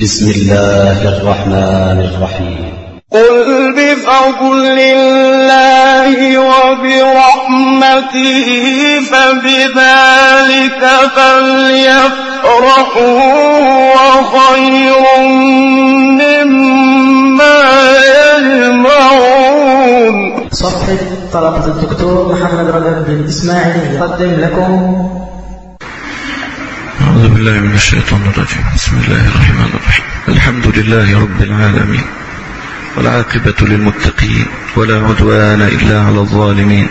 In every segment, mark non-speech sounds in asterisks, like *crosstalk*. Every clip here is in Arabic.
بسم الله الرحمن الرحيم. قل بفضل الله وبرحمته فبذلك فليفرحوا وخير مما يجمعون. صفحة طلبة الدكتور محمد رجب بن إسماعيل يقدم لكم أعوذ بالله من الشيطان الرجيم. بسم الله الرحمن الرحيم. الحمد لله رب العالمين والعاقبة للمتقين ولا عدوان إلا على الظالمين.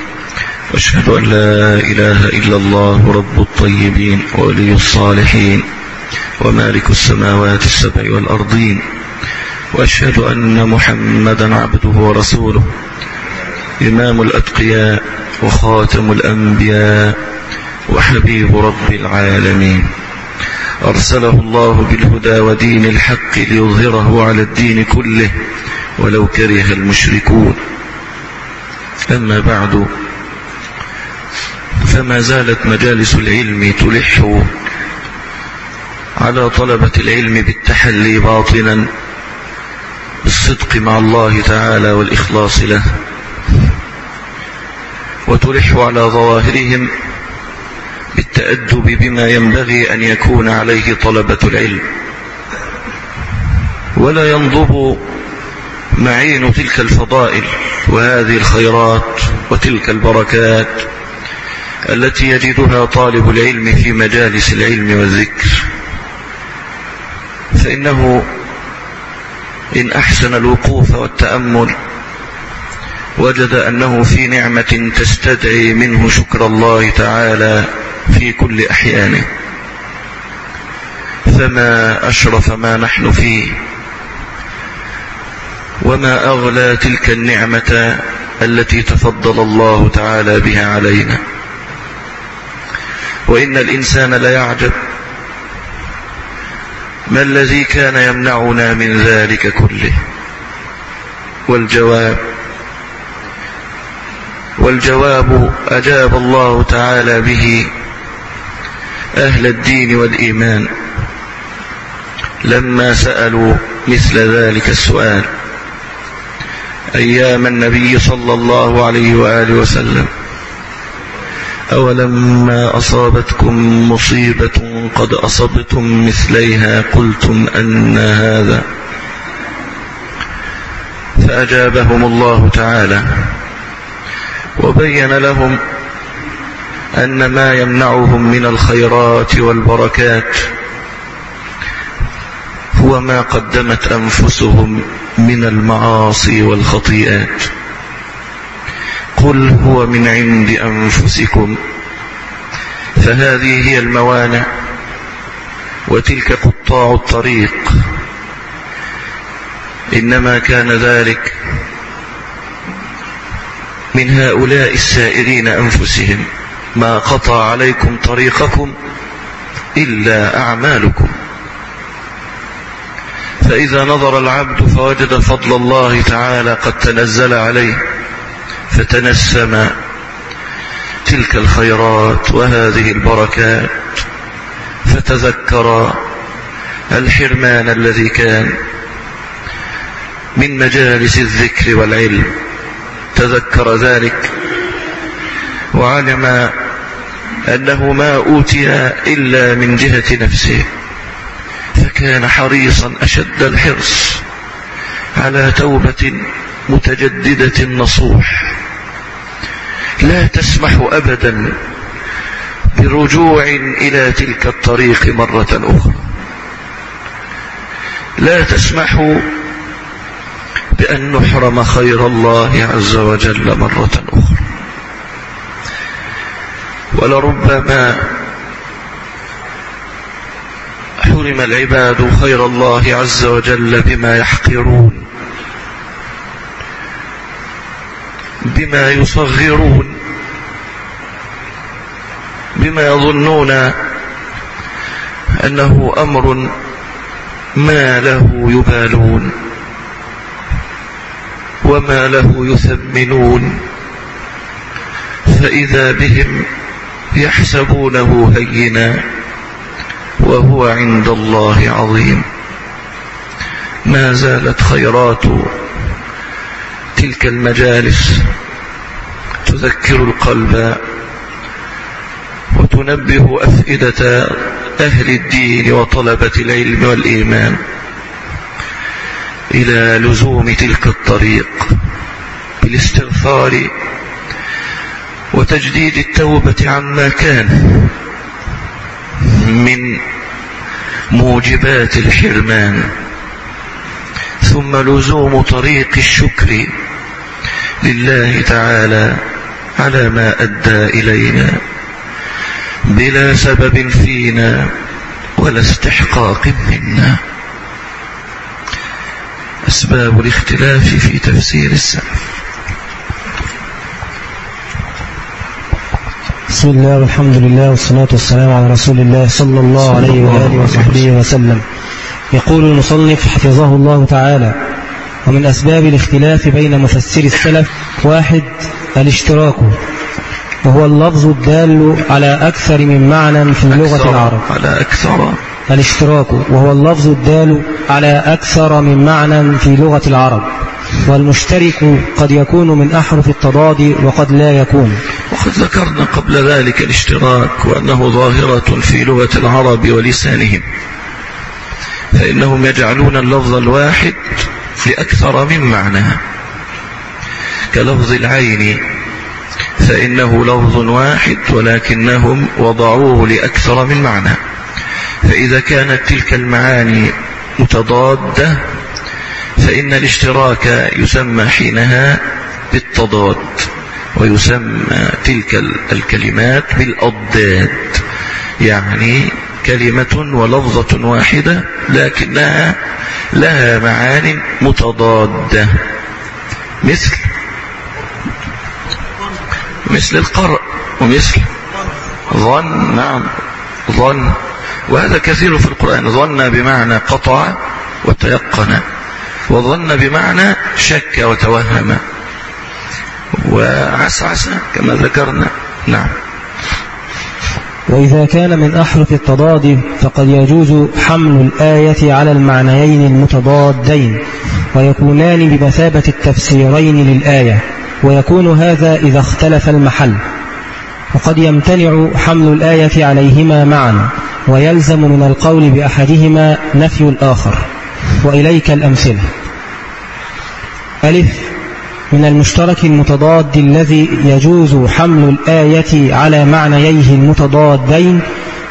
وأشهد أن لا إله إلا الله رب الطيبين وولي الصالحين ومالك السماوات السبع والأرضين. وأشهد أن محمدا عبده ورسوله إمام الأتقياء وخاتم الأنبياء وحبيب رب العالمين. أرسله الله بالهدى ودين الحق ليظهره على الدين كله ولو كره المشركون. أما بعد فما زالت مجالس العلم تلح على طلبة العلم بالتحلي باطنا بالصدق مع الله تعالى والإخلاص له وتلح على ظواهرهم بالتأدب بما ينبغي أن يكون عليه طلبة العلم. ولا ينضب معين تلك الفضائل وهذه الخيرات وتلك البركات التي يجدها طالب العلم في مجالس العلم والذكر. فإنه إن أحسن الوقوف والتأمل وجد أنه في نعمة تستدعي منه شكر الله تعالى في كل أحيانه فما أشرف ما نحن فيه. وما أغلى تلك النعمة التي تفضل الله تعالى بها علينا. وإن الإنسان ليعجب ما الذي كان يمنعنا من ذلك كله؟ والجواب. والجواب أجاب الله تعالى به أهل الدين والإيمان. لما سألوا مثل ذلك السؤال أيام النبي صلى الله عليه وآله وسلم أولما أصابتكم مصيبة قد أصبتم مثليها قلتم أن هذا؟ فأجابهم الله تعالى وبين لهم أن ما يمنعهم من الخيرات والبركات هو ما قدمت أنفسهم من المعاصي والخطيئات. قل هو من عند أنفسكم. فهذه هي الموانع وتلك قطاع الطريق. إنما كان ذلك من هؤلاء السائرين أنفسهم. ما قطع عليكم طريقكم إلا أعمالكم. فإذا نظر العبد فوجد فضل الله تعالى قد تنزل عليه فتنسم تلك الخيرات وهذه البركات فتذكر الحرمان الذي كان من مجالس الذكر والعلم تذكر ذلك وعلم أنه ما أوتي إلا من جهة نفسه فكان حريصا أشد الحرص على توبة متجددة نصوح لا تسمح أبدا برجوع إلى تلك الطريق مرة أخرى. لا تسمح بأن نحرم خير الله عز وجل مرة أخرى. ولربما حرم العباد خير الله عز وجل بما يحقرون بما يصغرون بما يظنون أنه أمر ما له يبالون وما له يثمنون فإذا بهم يحسبونه هينا وهو عند الله عظيم. ما زالت خيرات تلك المجالس تذكر القلب وتنبه أفئدة أهل الدين وطلبة العلم والإيمان إلى لزوم تلك الطريق بالاستغفار وتجديد التوبة عما كان من موجبات الحرمان. ثم لزوم طريق الشكر لله تعالى على ما أدى إلينا بلا سبب فينا ولا استحقاق منا. أسباب الاختلاف في تفسير السلف. بسم الله والحمد لله والصلاة والسلام على رسول الله صلى الله عليه وآله وصحبه وسلم يقول المصنف حفظه الله تعالى ومن أسباب الاختلاف بين مفسر السلف واحد الاشتراك وهو اللفظ الدال على أكثر من معنى في لغة العرب على أكثر الاشتراك وهو اللفظ الدال على أكثر من معنى في لغة العرب والمشترك قد يكون من أحرف التضاد وقد لا يكون. وقد ذكرنا قبل ذلك الاشتراك وأنه ظاهرة في لغة العرب ولسانهم فإنهم يجعلون اللفظ الواحد لأكثر من معنى. كلفظ العين فإنه لفظ واحد ولكنهم وضعوه لأكثر من معنى. فإذا كانت تلك المعاني متضادة فإن الاشتراك يسمى حينها بالتضاد ويسمى تلك الكلمات بالأضداد يعني كلمة ولفظة واحدة لكنها لها معان متضادة. مثل مثل القرء ومثل ظن. نعم ظن. وهذا كثير في القرآن. ظن بمعنى قطع وتيقن. وظن بمعنى شك وتوهم. وعسعس كما ذكرنا. نعم. وإذا كان من أحرف التضاد فقد يجوز حمل الآية على المعنيين المتضادين ويكونان بمثابة التفسيرين للآية ويكون هذا إذا اختلف المحل. وقد يمتنع حمل الآية عليهما معا ويلزم من القول بأحدهما نفي الآخر. وإليك الأمثلة. ألف من المشترك المتضاد الذي يجوز حمل الآية على معنييه المتضادين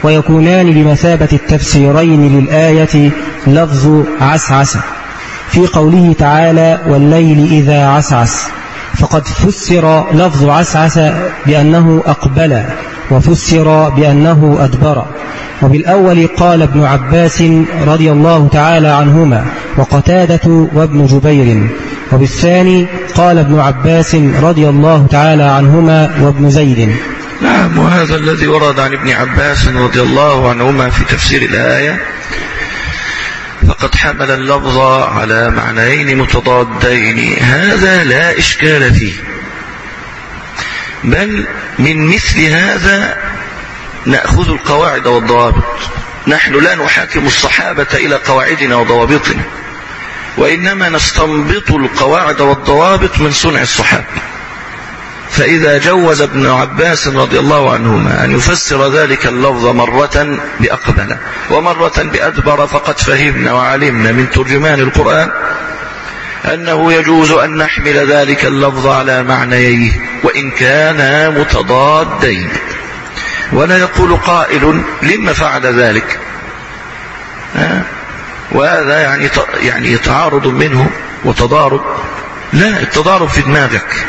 ويكونان بمثابة التفسيرين للآية لفظ عسعس. في قوله تعالى والليل إذا عسعس. فقد فسر لفظ عسعس بأنه أقبل وفسر بأنه أدبر. وبالأول قال ابن عباس رضي الله تعالى عنهما وقتادة وابن جبير. وبالثاني قال ابن عباس رضي الله تعالى عنهما وابن زيد. نعم وهذا الذي ورد عن ابن عباس رضي الله عنهما في تفسير الآية. فقد حمل اللفظ على معنيين متضادين. هذا لا إشكال فيه. بل من مثل هذا نأخذ القواعد والضوابط. نحن لا نحاكم الصحابة إلى قواعدنا وضوابطنا وإنما نستنبط القواعد والضوابط من صنع الصحابة. فإذا جوز ابن عباس رضي الله عنهما أن يفسر ذلك اللفظ مرة بأقبل ومرة بأدبر فقد فهمنا وعلمنا من ترجمان القرآن أنه يجوز أن نحمل ذلك اللفظ على معنييه وإن كانا متضادين. ولا يقول قائل لما فعل ذلك. وهذا يعني يعني تعارض منه وتضارب. لا التضارب في دماغك.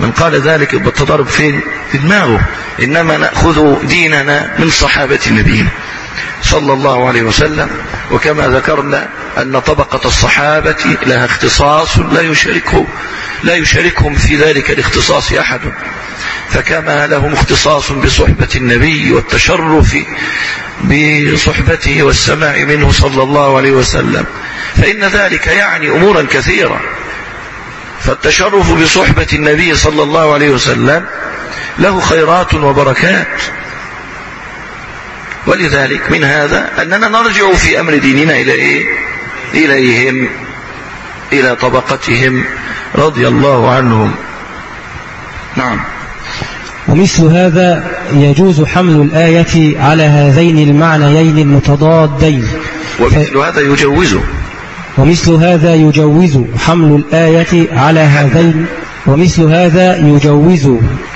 من قال ذلك يبقى التضارب فين في دماغه. إنما نأخذ ديننا من صحابة نبينا صلى الله عليه وسلم. وكما ذكرنا أن طبقة الصحابة لها اختصاص لا يشاركه لا يشاركهم في ذلك الاختصاص أحد. فكما لهم اختصاص بصحبة النبي والتشرف بصحبته والسماع منه صلى الله عليه وسلم. فإن ذلك يعني أمورا كثيرة. فالتشرف بصحبة النبي صلى الله عليه وسلم له خيرات وبركات. ولذلك من هذا أننا نرجع في أمر ديننا إلى إيه؟ إليهم إلى طبقتهم رضي الله عنهم. نعم. ومثل هذا يجوز حمل الآية على هذين المعنيين المتضادين. ومثل هذا يجوزه ومثل هذا يجوز حمل الآية على هذين. ومثل هذا يجوز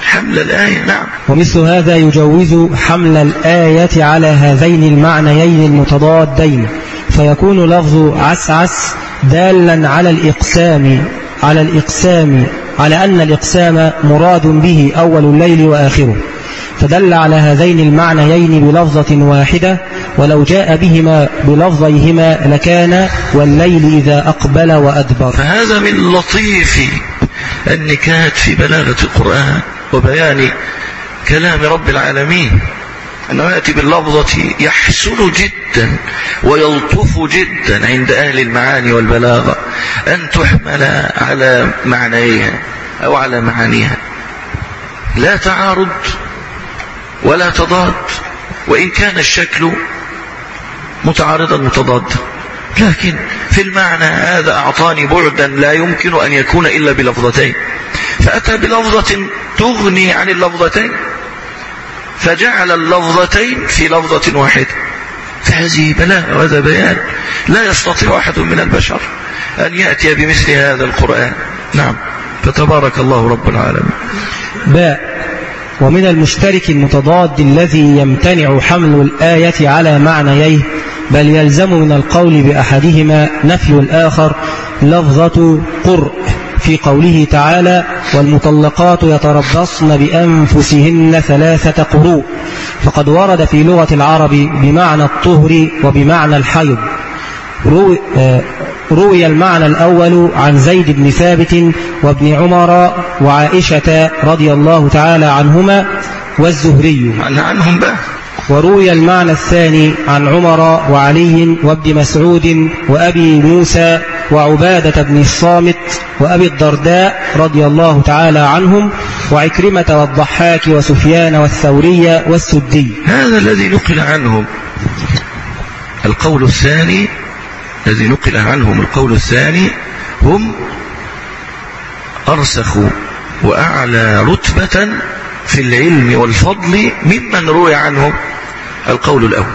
حمل الآية نعم. ومثل هذا يجوز حمل الآية على هذين المعنيين المتضادين. فيكون لفظ عسعس دالا على الإقسام على الإقسام على أن الإقسام مراد به أول الليل وآخره. فدل على هذين المعنيين بلفظة واحدة ولو جاء بهما بلفظيهما لكان والليل إذا أقبل وأدبر. فهذا من لطيف النكات في بلاغة القرآن وبيان كلام رب العالمين أنه يأتي باللفظة يحسن جدا ويلطف جدا عند أهل المعاني والبلاغة أن تحمل على معنيها أو على معانيها. لا تعارض ولا تضاد. وإن كان الشكل متعارضا متضادا لكن في المعنى هذا أعطاني بعدا لا يمكن أن يكون إلا بلفظتين. فأتى بلفظة تغني عن اللفظتين فجعل اللفظتين في لفظة واحدة. فهذه بلاء وهذا بيان. لا يستطيع أحد من البشر أن يأتي بمثل هذا القرآن. نعم. فتبارك الله رب العالمين. باء. ومن المشترك المتضاد الذي يمتنع حمل الآية على معنييه بل يلزم من القول بأحدهما نفي الآخر لفظة قرء في قوله تعالى والمطلقات يتربصن بأنفسهن ثلاثة قروء فقد ورد في لغة العرب بمعنى الطهر وبمعنى الحيض. روي, روي المعنى الأول عن زيد بن ثابت وابن عمر وعائشة رضي الله تعالى عنهما والزهري. عن عنهم بقى. وروي المعنى الثاني عن عمر وعلي وابن مسعود وأبي موسى وعبادة بن الصامت وأبي الدرداء رضي الله تعالى عنهم وعكرمة والضحاك وسفيان والثوري والسدي. هذا الذي نقل عنهم. القول الثاني الذي نقل عنهم القول الثاني هم أرسخ وأعلى رتبة في العلم والفضل ممن روي عنهم القول الأول.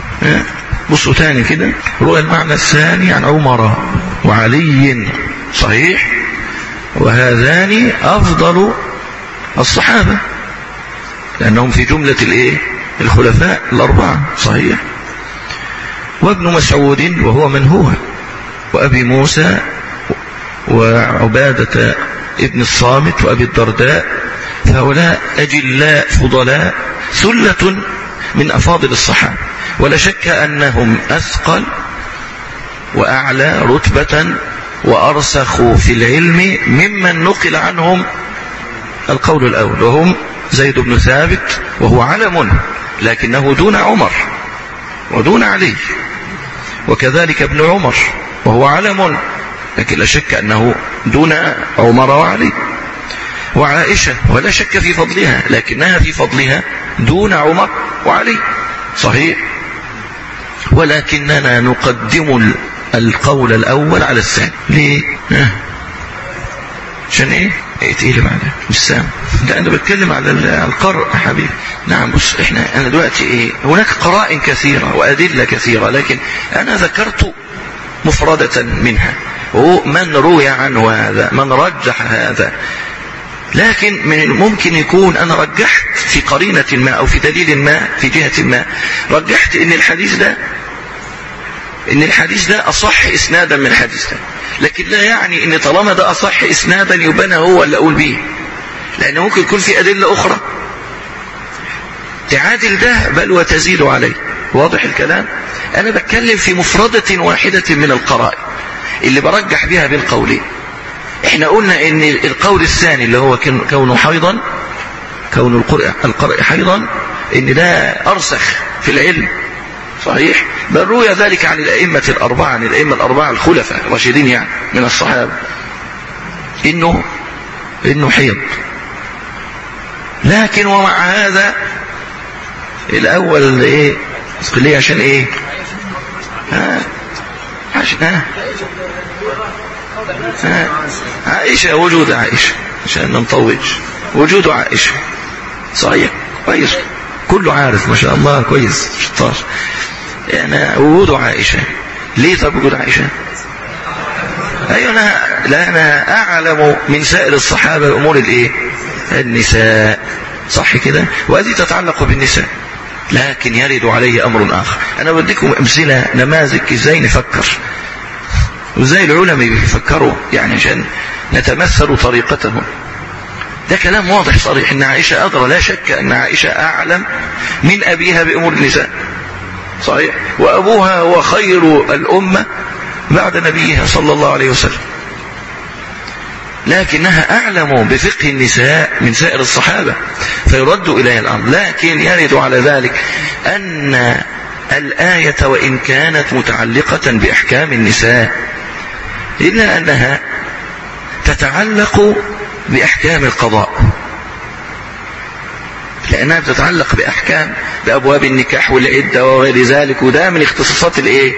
بصوا تاني كده. روى المعنى الثاني عن عمر وعلي. صحيح؟ وهذان أفضل الصحابة لأنهم في جملة الإيه؟ الخلفاء الأربعة. صحيح؟ وابن مسعود وهو من هو. وأبي موسى وعبادة ابن الصامت وأبي الدرداء فهؤلاء أجلاء فضلاء ثلة من أفاضل الصحابة. ولا شك أنهم أثقل وأعلى رتبة وأرسخ في العلم ممن نقل عنهم القول الأول وهم زيد بن ثابت وهو علم لكنه دون عمر ودون علي وكذلك ابن عمر. وهو علم. لكن لا شك أنه دون عمر وعلي. وعائشة ولا شك في فضلها لكنها في فضلها دون عمر وعلي. صحيح؟ ولكننا نقدم القول الأول على الثاني. ليه؟ عشان إيه؟ إيه تقيل بعدها مش سام ده أنا بتكلم على القرء يا حبيبي. نعم بص إحنا أنا دلوقتي إيه؟ هناك قرائن كثيرة وأدلة كثيرة لكن أنا ذكرت مفردة منها. من روي عنه هذا من رجح هذا. لكن من الممكن يكون أنا رجحت في قرينة ما أو في دليل ما في جهة ما. رجحت إن الحديث ده إن الحديث ده أصح إسنادا من الحديث ده. لكن لا يعني إن طالما ده أصح إسنادا أنا هو اللي أقول به. لأن ممكن يكون في أدلة أخرى. تعادل ده بل وتزيد عليه. واضح الكلام؟ أنا بتكلم في مفردة واحدة من القرائن اللي برجح بها بالقولين. إحنا قلنا إن القول الثاني اللي هو كونه حيضا كون القرء حيضا إن ده أرسخ في العلم. صحيح؟ بل روي ذلك عن الأئمة الأربعة عن الأئمة الأربعة الخلفاء الراشدين يعني من الصحابة. انه إنه حيض. لكن ومع هذا الأول إيه؟ ليه عشان إيه؟ ها؟ عشان ها؟ عائشة وجود عائشة عشان ما نطولش. وجود عائشة صحيح كويس. كله عارف ما شاء الله كويس شطار. يعني وجود عائشة. ليه طب وجود عائشة؟ أنا لا أنا أعلم من سائر الصحابة امور الإيه؟ النساء. صح كده؟ وهذه تتعلق بالنساء. لكن يرد عليه أمر آخر. أنا بديكم أمثلة نماذج إزاي نفكر وازاي العلماء بيفكروا يعني عشان نتمثل طريقتهم. ده كلام واضح صريح. إن عائشة ادرى لا شك أن عائشة أعلم من أبيها بأمور النساء. صحيح. وأبوها هو خير الأمة بعد نبيها صلى الله عليه وسلم. لكنها أعلم بفقه النساء من سائر الصحابة فيرد إليها الأمر. لكن يرد على ذلك أن الآية وإن كانت متعلقة بأحكام النساء إلا أنها تتعلق بأحكام القضاء. لأنها بتتعلق بأحكام بأبواب النكاح والعدة وغير ذلك وده من اختصاصات الإيه؟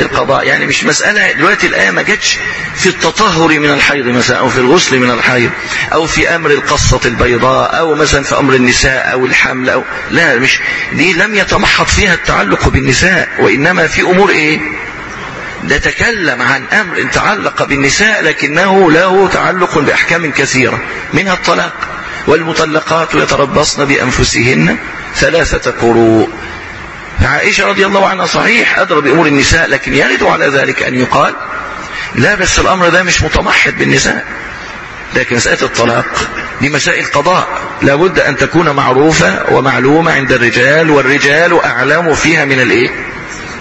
القضاء. يعني مش مسألة دلوقتي الآية ما جاتش في التطهر من الحيض مثلا أو في الغسل من الحيض أو في أمر القصة البيضاء أو مثلا في أمر النساء أو الحمل أو لا مش دي لم يتمحض فيها التعلق بالنساء وإنما في أمور إيه؟ ده تكلم عن أمر تعلق بالنساء لكنه له تعلق بأحكام كثيرة منها الطلاق. والمطلقات يتربصن بأنفسهن ثلاثة قروء. فعائشة رضي الله عنها صحيح أدرى بأمور النساء لكن يرد على ذلك أن يقال لا بس الأمر ده مش متمحض بالنساء. لكن مسألة الطلاق دي مسائل قضاء. لابد أن تكون معروفة ومعلومة عند الرجال والرجال أعلم فيها من الإيه؟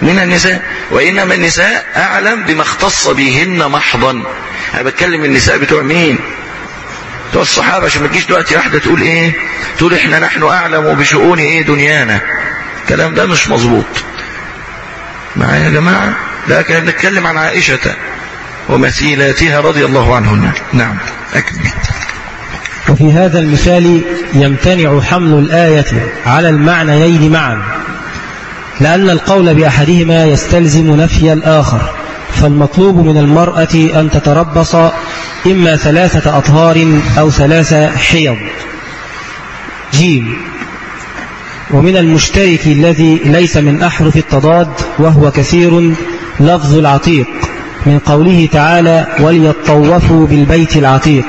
من النساء. وإنما النساء أعلم بما اختص بهن محضا. أنا بتكلم النساء بتوع مين؟ بتوع الصحابة عشان ما تجيش دلوقتي واحدة تقول إيه؟ تقول إحنا نحن أعلم بشؤون إيه؟ دنيانا. الكلام ده مش مظبوط. معايا يا جماعة؟ لكن نتكلم عن عائشة ومثيلاتها رضي الله عنهن. نعم أكمل وفي هذا المثال يمتنع حمل الآية على المعنيين معا لأن القول بأحدهما يستلزم نفي الآخر. فالمطلوب من المرأة أن تتربص إما ثلاثة أطهار أو ثلاثة حيض. جيم. ومن المشترك الذي ليس من أحرف التضاد وهو كثير لفظ العتيق من قوله تعالى وليطوفوا بالبيت العتيق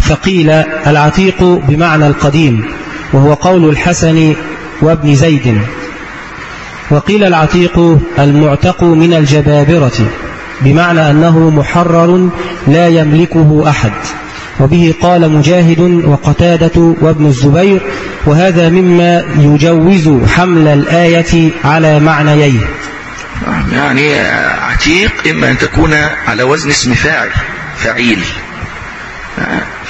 فقيل العتيق بمعنى القديم وهو قول الحسن وابن زيد. وقيل العتيق المعتق من الجبابرة بمعنى أنه محرر لا يملكه أحد. وبه قال مجاهد وقتادة وابن الزبير وهذا مما يجوز حمل الآية على معنيين يعني عتيق إما أن تكون على وزن اسم فاعل فعيل.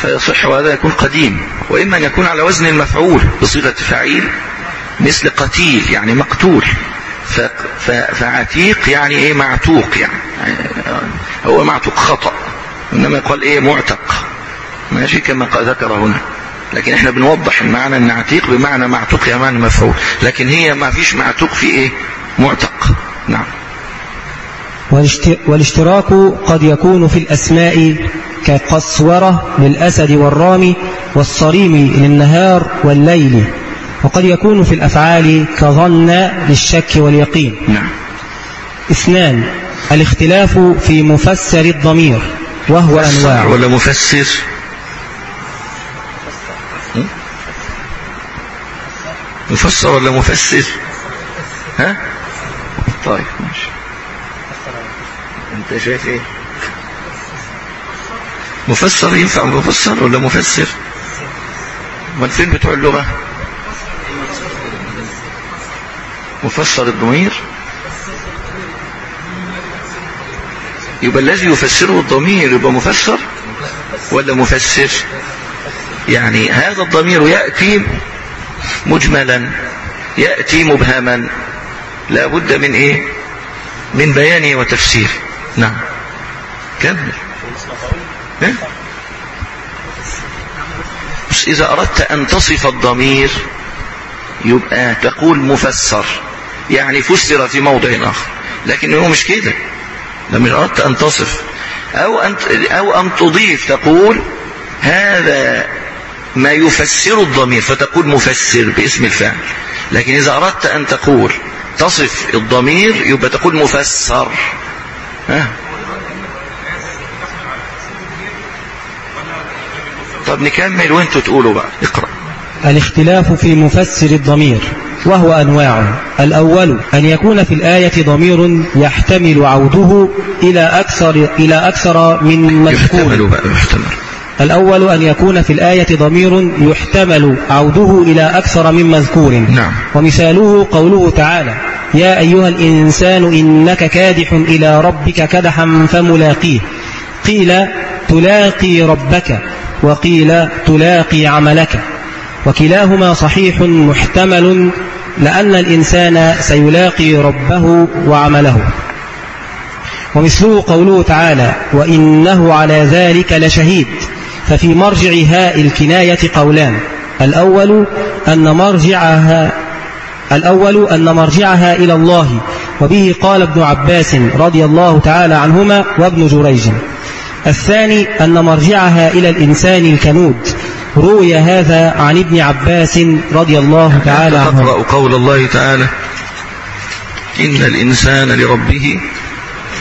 فيصح وهذا يكون قديم وإما أن يكون على وزن المفعول بصيغة فعيل مثل قتيل يعني مقتول. فعتيق يعني إيه؟ معتوق يعني هو معتوق خطأ. إنما يقال إيه؟ معتق. ماشي كما ذكر هنا. لكن إحنا بنوضح المعنى ان عتيق بمعنى معتوق يا معنى مفعول. لكن هي ما فيش معتوق في إيه؟ معتق. نعم. والاشتراك قد يكون في الأسماء كقسورة للأسد والرامي والصريم للنهار والليل وقد يكون في الأفعال كظن للشك واليقين. نعم. اثنان الاختلاف في مفسر الضمير وهو أنواع. ولا مفسر؟ مفسر ولا مفسر؟ ها؟ طيب ماشي. انت شايف إيه؟ مفسر ينفع مفسر ولا مفسر؟ امال فين بتوع اللغة؟ مفسر الضمير يبقى الذي يفسره الضمير يبقى مفسر ولا مفسر؟ يعني هذا الضمير يأتي مجملا يأتي مبهما. لا بد من إيه؟ من بيانه وتفسيره نعم. كمل. إيه؟ بس إذا أردت أن تصف الضمير يبقى تقول مفسر. يعني فسر في موضع آخر. لكن هو مش كده. لما أردت أن تصف. أو أن, أو أن تضيف تقول هذا ما يفسر الضمير فتقول مفسر باسم الفاعل لكن إذا أردت أن تقول تصف الضمير يبقى تقول مفسر. ها؟ طب نكمل وانتوا تقولوا بقى. اقرأ. الاختلاف في مفسر الضمير وهو أنواع. الأول أن يكون في الآية ضمير يحتمل عوده إلى أكثر, إلى أكثر من يحتمل مذكور بقى يحتمل الأول أن يكون في الآية ضمير يحتمل عوده إلى أكثر من مذكور. نعم. ومثاله قوله تعالى يا أيها الإنسان إنك كادح إلى ربك كدحا فملاقيه. قيل تلاقي ربك وقيل تلاقي عملك. وكلاهما صحيح محتمل لأن الإنسان سيلاقي ربه وعمله. ومثله قوله تعالى وإنه على ذلك لشهيد. ففي مرجع هاء الكناية قولان. الأول أن مرجعها الأول أن مرجعها إلى الله. وبه قال ابن عباس رضي الله تعالى عنهما وابن جريج. الثاني أن مرجعها إلى الإنسان الكنود. روي هذا عن ابن عباس رضي الله تعالى عنه. قول الله تعالى إن الإنسان لربه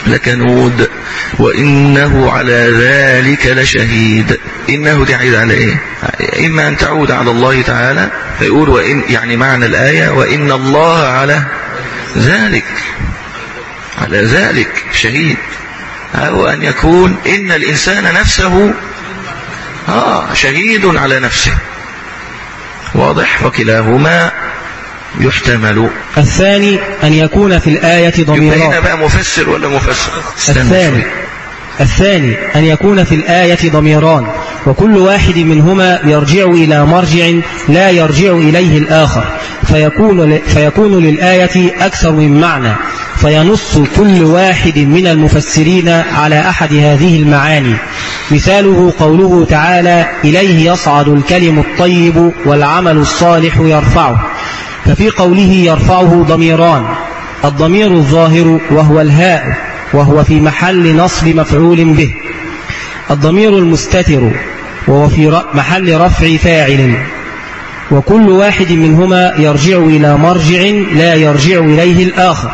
لكنود وإنه على ذلك لشهيد. إنه تعيد على إيه؟ إما أن تعود على الله تعالى فيقول وإن يعني معنى الآية وإن الله على ذلك على ذلك شهيد. أو أن يكون إن الإنسان نفسه آه شهيد على نفسه. واضح؟ وكلاهما يحتمل. الثاني أن يكون في الآية يبقى هنا ضميران بقى مفسر ولا مفسر؟ الثاني. الثاني أن يكون في الآية ضميران وكل واحد منهما يرجع إلى مرجع لا يرجع إليه الآخر. فيكون, فيكون للآية أكثر من معنى. فينص كل واحد من المفسرين على أحد هذه المعاني. مثاله قوله تعالى إليه يصعد الكلم الطيب والعمل الصالح يرفعه. ففي قوله يرفعه ضميران الضمير الظاهر وهو الهاء وهو في محل نصب مفعول به. الضمير المستتر وهو في محل رفع فاعل. وكل واحد منهما يرجع إلى مرجع لا يرجع إليه الآخر.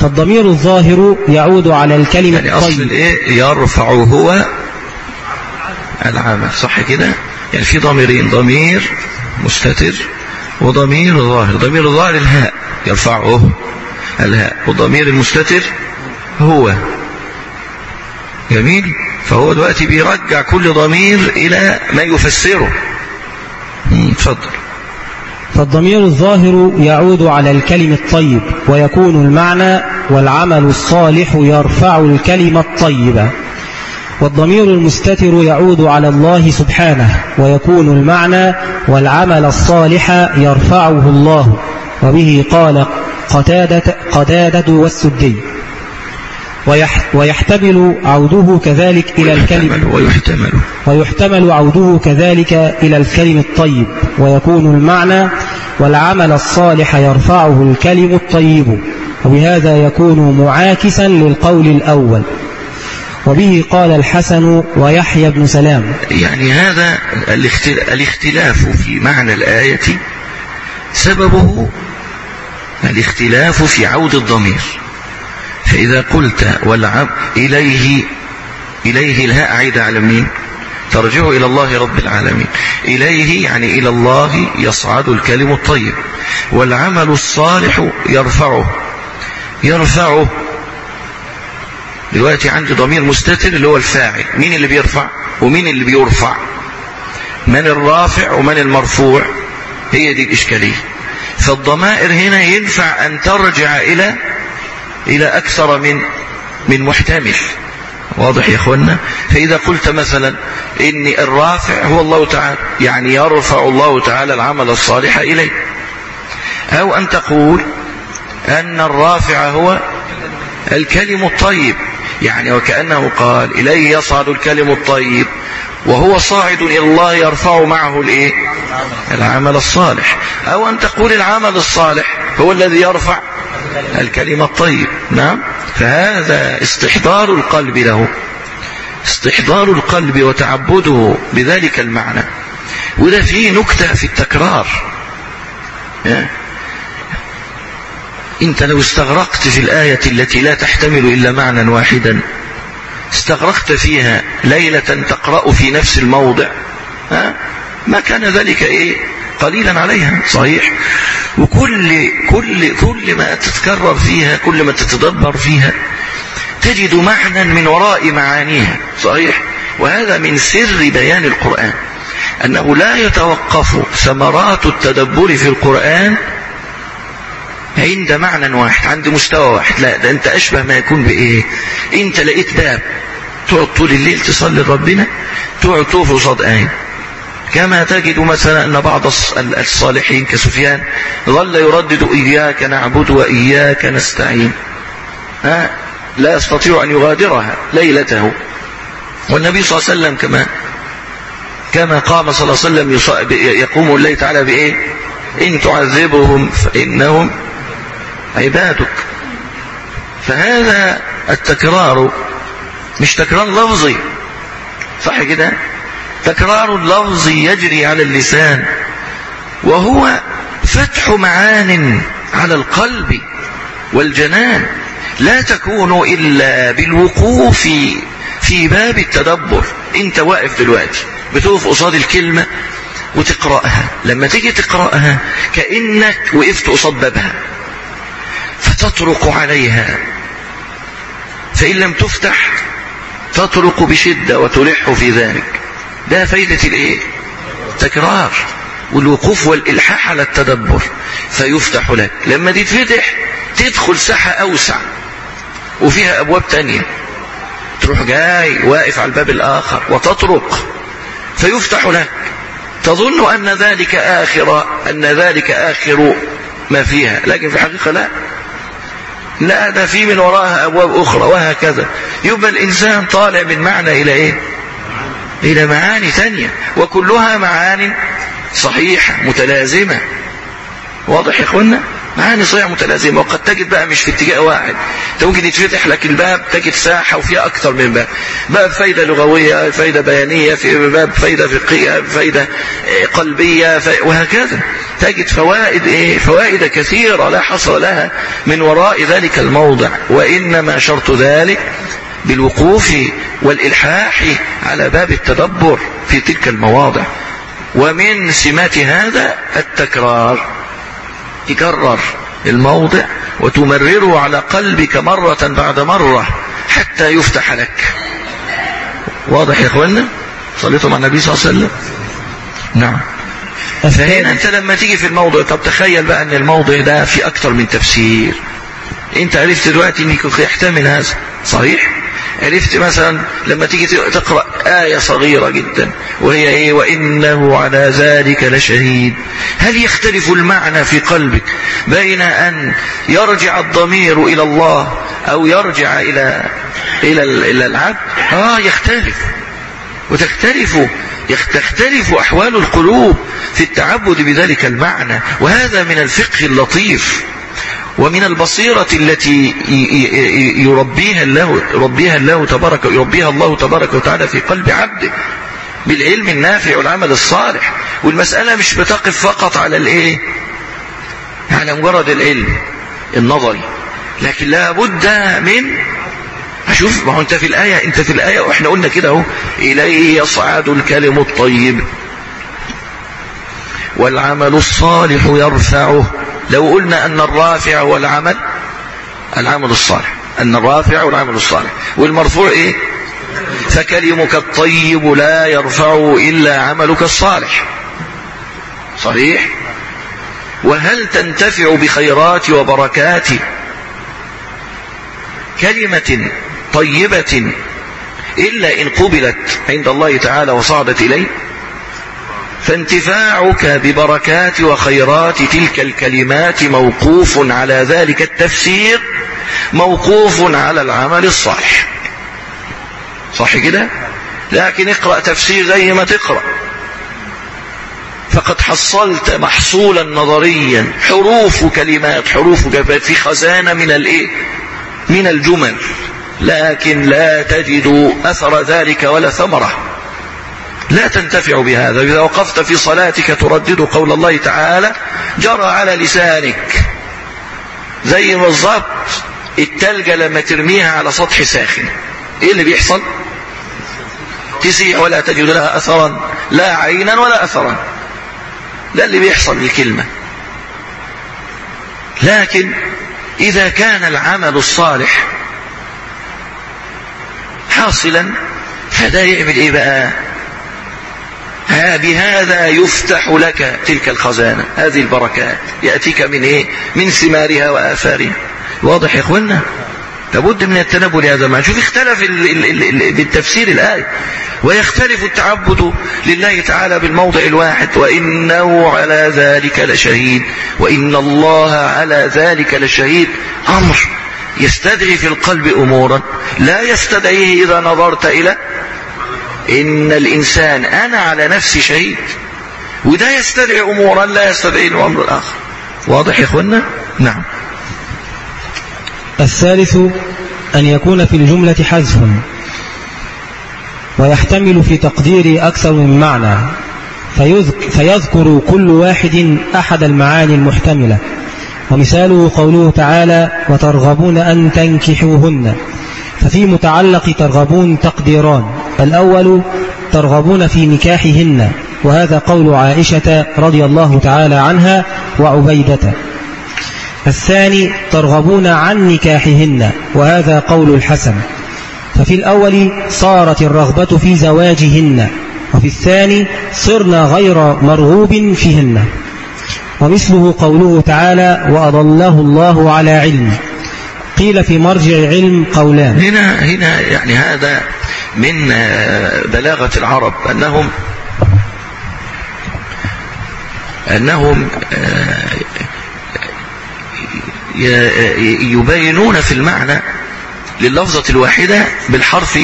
فالضمير الظاهر يعود على الكلمة يعني أصل الطيب الإيه؟ يرفع هو العمل صح كده؟ يعني في ضميرين ضمير مستتر وضمير ظاهر ضمير الظاهر الهاء. يرفعه. الهاء. والضمير المستتر هو. جميل؟ فهو دلوقتي بيرجع كل ضمير إلى ما يفسره. اتفضل. فالضمير الظاهر يعود على الكلم الطيب ويكون المعنى والعمل الصالح يرفع الكلمة الطيبة. والضمير المستتر يعود على الله سبحانه ويكون المعنى والعمل الصالح يرفعه الله. وبه قال قتادة, قتادة والسدي. ويح ويحتمل عوده كذلك إلى الكلم ويحتمل ويحتمل. ويحتمل عوده كذلك إلى الكلم الطيب. ويكون المعنى والعمل الصالح يرفعه الكلم الطيب. وبهذا يكون معاكسا للقول الأول. وبه قال الحسن ويحيى بن سلام. يعني هذا الاختل- الاختلاف في معنى الآية سببه الاختلاف في عود الضمير. فإذا قلت والعب إليه إليه الهاء عيد على مين؟ ترجع إلى الله رب العالمين. إليه يعني إلى الله يصعد الكلم الطيب. والعمل الصالح يرفعه يرفعه دلوقتي عندي ضمير مستتر اللي هو الفاعل. مين اللي بيرفع ومين اللي بيرفع؟ من الرافع ومن المرفوع. هي دي الإشكالية. فالضمائر هنا ينفع أن ترجع إلى إلى أكثر من من محتمل. واضح يا اخوانا فإذا قلت مثلا إن الرافع هو الله تعالى يعني يرفع الله تعالى العمل الصالح إليه أو أن تقول أن الرافع هو الكلم الطيب. يعني وكأنه قال إليه يصعد الكلم الطيب وهو صاعد إلى الله يرفع معه الإيه؟ العمل الصالح. أو أن تقول العمل الصالح هو الذي يرفع الكلمة الطيب. نعم. فهذا استحضار القلب له. استحضار القلب وتعبده بذلك المعنى. وده فيه نكتة في التكرار. انت لو استغرقت في الآية التي لا تحتمل إلا معنى واحدا استغرقت فيها ليلة تقرأ في نفس الموضع ها؟ ما كان ذلك إيه؟ قليلا عليها صحيح. وكل كل كل ما تتكرر فيها كل ما تتدبر فيها تجد معنى من وراء معانيها صحيح؟ وهذا من سر بيان القرآن أنه لا يتوقف ثمرات التدبر في القرآن عند معنى واحد عند مستوى واحد. لا ده انت أشبه ما يكون بإيه؟ انت لقيت باب. تقعد طول الليل تصلي لربنا تقعد تقف قصاد آية. كما تجد مثلا أن بعض الصالحين كسفيان ظل يردد إياك نعبد وإياك نستعين. ها؟ لا يستطيع أن يغادرها ليلته. والنبي صلى الله عليه وسلم كما كما قام صلى الله عليه وسلم يقوم الليل تعالى بإيه؟ إن تعذبهم فإنهم عبادك. فهذا التكرار مش تكرار لفظي. صح كده؟ تكرار اللفظي يجري على اللسان. وهو فتح معان على القلب والجنان. لا تكون إلا بالوقوف في باب التدبر. أنت واقف دلوقتي بتقف قصاد الكلمة وتقرأها. لما تيجي تقرأها كأنك وقفت قصاد بابها. فتطرق عليها. فإن لم تفتح تطرق بشدة وتلح في ذلك. ده فايدة الإيه؟ تكرار. والوقوف والإلحاح على التدبر. فيفتح لك. لما دي تفتح تدخل ساحة أوسع. وفيها أبواب تانية. تروح جاي واقف على الباب الآخر وتطرق فيفتح لك. تظن أن ذلك آخر أن ذلك آخر ما فيها. لكن في الحقيقة لا. لا ده في من وراها أبواب أخرى وهكذا. يبقى الإنسان طالع من معنى إلى إيه؟ إلى معاني ثانية وكلها معاني صحيحة متلازمة. واضح يا إخوانا معاني صحيحة متلازمة وقد تجد بقى مش في اتجاه واحد. أنت ممكن يتفتح لك الباب تجد ساحة وفيها أكثر من باب. باب فايدة لغوية فايدة بيانية في باب فايدة فقهية فايدة قلبية وهكذا. تجد فوائد إيه فوائد كثيرة لا حصر لها من وراء ذلك الموضع. وإنما شرط ذلك بالوقوف والإلحاح على باب التدبر في تلك المواضع. ومن سمات هذا التكرار. تكرر الموضع وتمرره على قلبك مرة بعد مرة حتى يفتح لك. واضح يا اخوانا صليتم على النبي صلى الله عليه وسلم؟ نعم. فهنا أنت لما تيجي في الموضوع طب تخيل بقى أن الموضع ده في أكتر من تفسير. انت عرفت دلوقتي انك يحتمل هذا صحيح؟ عرفت مثلا لما تيجي تقرأ آية صغيرة جدا وهي إيه؟ وإنه على ذلك لشهيد. هل يختلف المعنى في قلبك بين أن يرجع الضمير إلى الله أو يرجع إلى إلى إلى العبد؟ آه يختلف. وتختلف تختلف أحوال القلوب في التعبد بذلك المعنى وهذا من الفقه اللطيف. ومن البصيرة التي يربيها الله يربيها الله تبارك يربيها الله تبارك وتعالى في قلب عبده بالعلم النافع والعمل الصالح. والمسألة مش بتقف فقط على الإيه؟ على مجرد العلم النظري. لكن لا بد من شوف ما هو انت في الآية انت في الآية وإحنا قلنا كده اهو إليه يصعد الكلم الطيب. والعمل الصالح يرفعه. لو قلنا أن الرافع هو العمل العمل الصالح. أن الرافع هو العمل الصالح. والمرفوع إيه؟ فكلمك الطيب لا يرفعه إلا عملك الصالح. صحيح وهل تنتفع بخيرات وبركات كلمة طيبة إلا إن قبلت عند الله تعالى وصعدت إليه؟ فانتفاعك ببركات وخيرات تلك الكلمات موقوف على ذلك التفسير موقوف على العمل الصالح. صح كده؟ لكن اقرأ تفسير زي ما تقرأ. فقد حصلت محصولا نظريا حروف كلمات حروف كلمات في خزانة من الايه من الجمل. لكن لا تجد أثر ذلك ولا ثمرة. لا تنتفع بهذا. إذا وقفت في صلاتك تردد قول الله تعالى جرى على لسانك. زي بالظبط التلجة لما ترميها على سطح ساخن. إيه اللي بيحصل؟ تسيح ولا تجد لها اثرا. لا عينا ولا اثرا. ده اللي بيحصل بالكلمة. لكن إذا كان العمل الصالح حاصلا فده يعمل إيه بقى؟ ها بهذا يفتح لك تلك الخزانة. هذه البركات. يأتيك من إيه؟ من ثمارها وآثارها. واضح يا اخوانا لابد من التنبؤ لهذا المعنى. شوف اختلف ال ال ال بالتفسير الآية. ويختلف التعبد لله تعالى بالموضع الواحد. وإنه على ذلك لشهيد. وإن الله على ذلك لشهيد. أمر. يستدعي في القلب أمورا. لا يستدعيه إذا نظرت إلى إن الإنسان أنا على نفسي شهيد. وده يستدعي أمورا لا يستدعي الأمر الآخر. واضح يا إخوانا نعم. الثالث أن يكون في الجملة حذف. ويحتمل في تقدير أكثر من معنى. فيذك فيذكر كل واحد أحد المعاني المحتملة. ومثاله قوله تعالى وترغبون أن تنكحوهن ففي متعلق ترغبون تقديران. الأول ترغبون في نكاحهن وهذا قول عائشة رضي الله تعالى عنها وعبيدة. الثاني ترغبون عن نكاحهن وهذا قول الحسن. ففي الأول صارت الرغبة في زواجهن وفي الثاني صرنا غير مرغوب فيهن. ومثله قوله تعالى وأضله الله على علم قيل في مرجع العلم قولان. هنا هنا يعني هذا من بلاغة العرب أنهم أنهم يبينون في المعنى لللفظة الواحدة بالحرف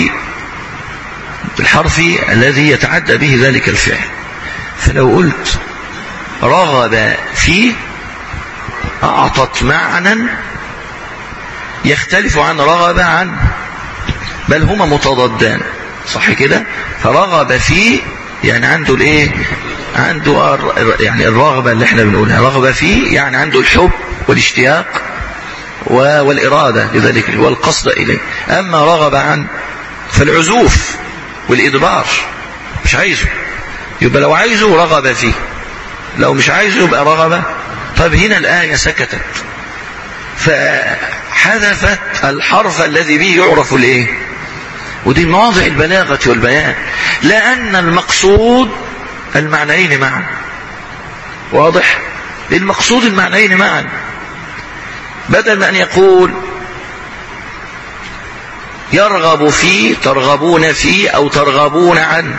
بالحرف الذي يتعدى به ذلك الفعل. فلو قلت رغب في أعطت معنى يختلف عن رغب عن بل هما متضادان. صح كده؟ فرغب في يعني عنده الايه؟ عنده يعني الرغبة اللي إحنا بنقولها. رغبة فيه يعني عنده الحب والاشتياق والإرادة لذلك والقصد إليه. أما رغب عن فالعزوف والإدبار مش عايزه. يبقى لو عايزه رغب فيه. لو مش عايزه يبقى رغب. طب هنا الآية سكتت. فحذفت الحرف الذي به يعرف الايه؟ ودي مواضع البلاغة والبيان. لأن المقصود المعنيين معا. واضح؟ المقصود المعنيين معا. بدل من أن يقول يرغب في ترغبون في أو ترغبون عن.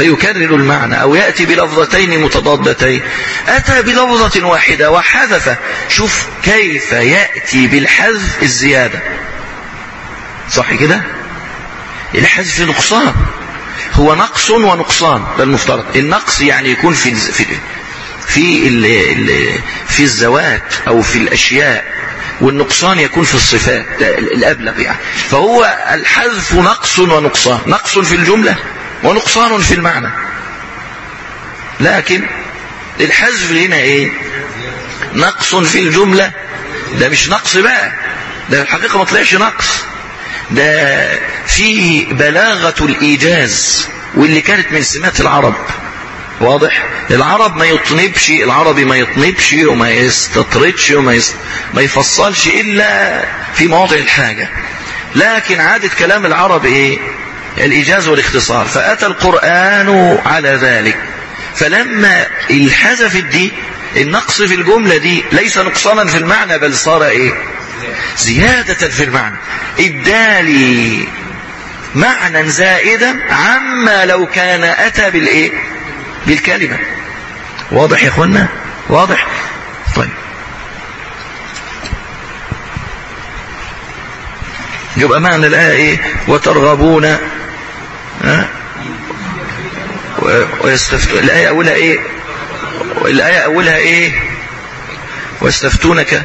فيكرر المعنى أو يأتي بلفظتين متضادتين. أتى بلفظة واحدة وحذف. شوف كيف يأتي بالحذف الزيادة. صح كده؟ الحذف نقصان. هو نقص ونقصان. ده المفترض. النقص يعني يكون في في في ال في الذوات أو في الأشياء. والنقصان يكون في الصفات الأبلغ يعني. فهو الحذف نقص ونقصان. نقص في الجملة؟ ونقصان في المعنى. لكن الحذف هنا إيه؟ نقص في الجملة. ده مش نقص بقى. ده الحقيقة ما طلعش نقص. ده فيه بلاغة الإيجاز واللي كانت من سمات العرب. واضح؟ العرب ما يطنبش العربي ما يطنبش وما يستطردش وما يست... ما يفصلش إلا في مواضع الحاجة. لكن عادة كلام العرب إيه؟ الإيجاز والاختصار فأتى القرآن على ذلك. فلما الحذفت دي النقص في الجملة دي ليس نقصانا في المعنى بل صار إيه؟ زيادة في المعنى. ادالي معنى زائدا عما لو كان أتى بالإيه؟ بالكلمة. واضح يا أخوانا؟ واضح؟ طيب. يبقى معنى الآية إيه؟ وترغبون ها؟ ويستفت... الآية أولها إيه؟ الآية أولها إيه؟ واستفتونك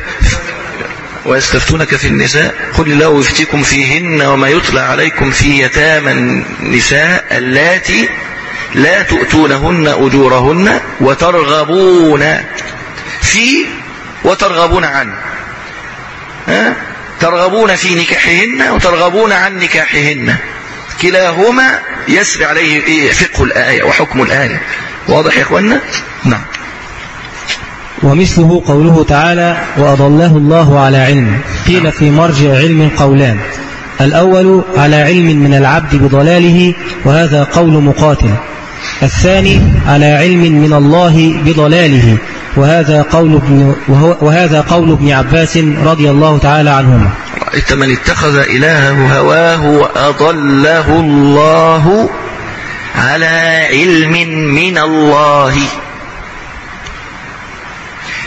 ويستفتونك في النساء. قل الله يفتيكم فيهن وما يتلى عليكم في يتامى النساء اللاتي لا تؤتونهن أجورهن وترغبون في وترغبون عن ها؟ ترغبون في نكاحهن وترغبون عن نكاحهن. كلاهما يسري عليه إيه؟ فقه الآية وحكم الآية. واضح يا أخوانا نعم. ومثله قوله تعالى وأضله الله على علم. قيل في مرجع علم قولان الأول على علم من العبد بضلاله وهذا قول مقاتل. الثاني على علم من الله بضلاله وهذا قول ابن وهذا قول ابن عباس رضي الله تعالى عنهما. رأيت من اتخذ إلهه هواه وأضله الله على علم من الله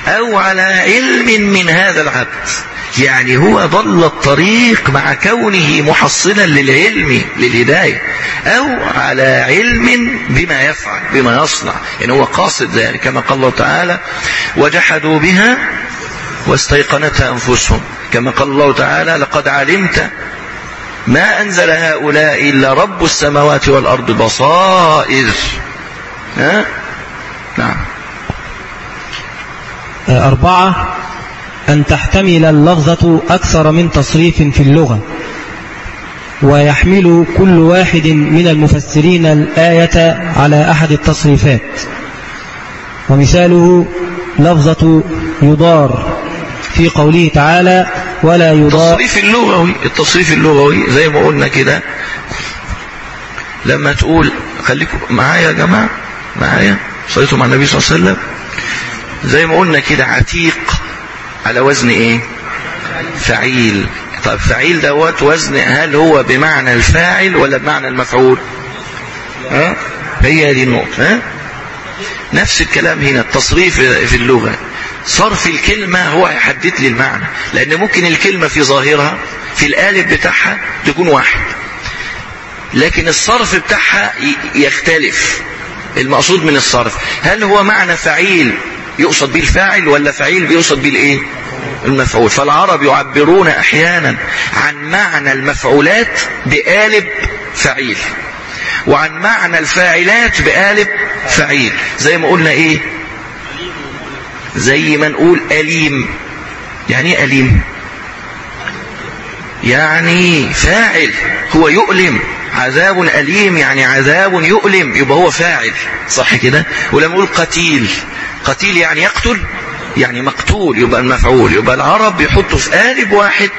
أو على علم من هذا العبد. يعني هو ضل الطريق مع كونه محصلا للعلم للهداية أو على علم بما يفعل بما يصنع. يعني هو قاصد ذلك كما قال الله تعالى وجحدوا بها واستيقنتها أنفسهم. كما قال الله تعالى لقد علمت ما أنزل هؤلاء إلا رب السماوات والأرض بصائر. ها؟ نعم. أربعة. أن تحتمل اللفظة أكثر من تصريف في اللغة. ويحمل كل واحد من المفسرين الآية على أحد التصريفات. ومثاله لفظة يضار. في قوله تعالى ولا يضار التصريف اللغوي التصريف اللغوي زي ما قلنا كده. لما تقول خليكم معايا يا جماعة معايا صليتوا مع النبي صلى الله عليه وسلم. زي ما قلنا كده عتيق على وزن إيه؟ فعيل. طب فعيل دوت وزن هل هو بمعنى الفاعل ولا بمعنى المفعول؟ ها؟ هي دي النقطة ها؟ نفس الكلام هنا التصريف في اللغة. صرف الكلمة هو هيحدد لي المعنى. لأن ممكن الكلمة في ظاهرها في القالب بتاعها تكون واحد. لكن الصرف بتاعها يختلف. المقصود من الصرف. هل هو معنى فعيل يقصد به الفاعل ولا فعيل بيقصد به الإيه؟ المفعول. فالعرب يعبرون أحيانا عن معنى المفعولات بقالب فعيل. وعن معنى الفاعلات بقالب فعيل. زي ما قلنا إيه؟ زي ما نقول أليم. يعني إيه أليم؟ يعني فاعل. هو يؤلم. عذاب أليم يعني عذاب يؤلم. يبقى هو فاعل. صح كده؟ ولما نقول قتيل. قتيل يعني يقتل؟ يعني مقتول. يبقى المفعول. يبقى العرب بيحطوا في قالب واحد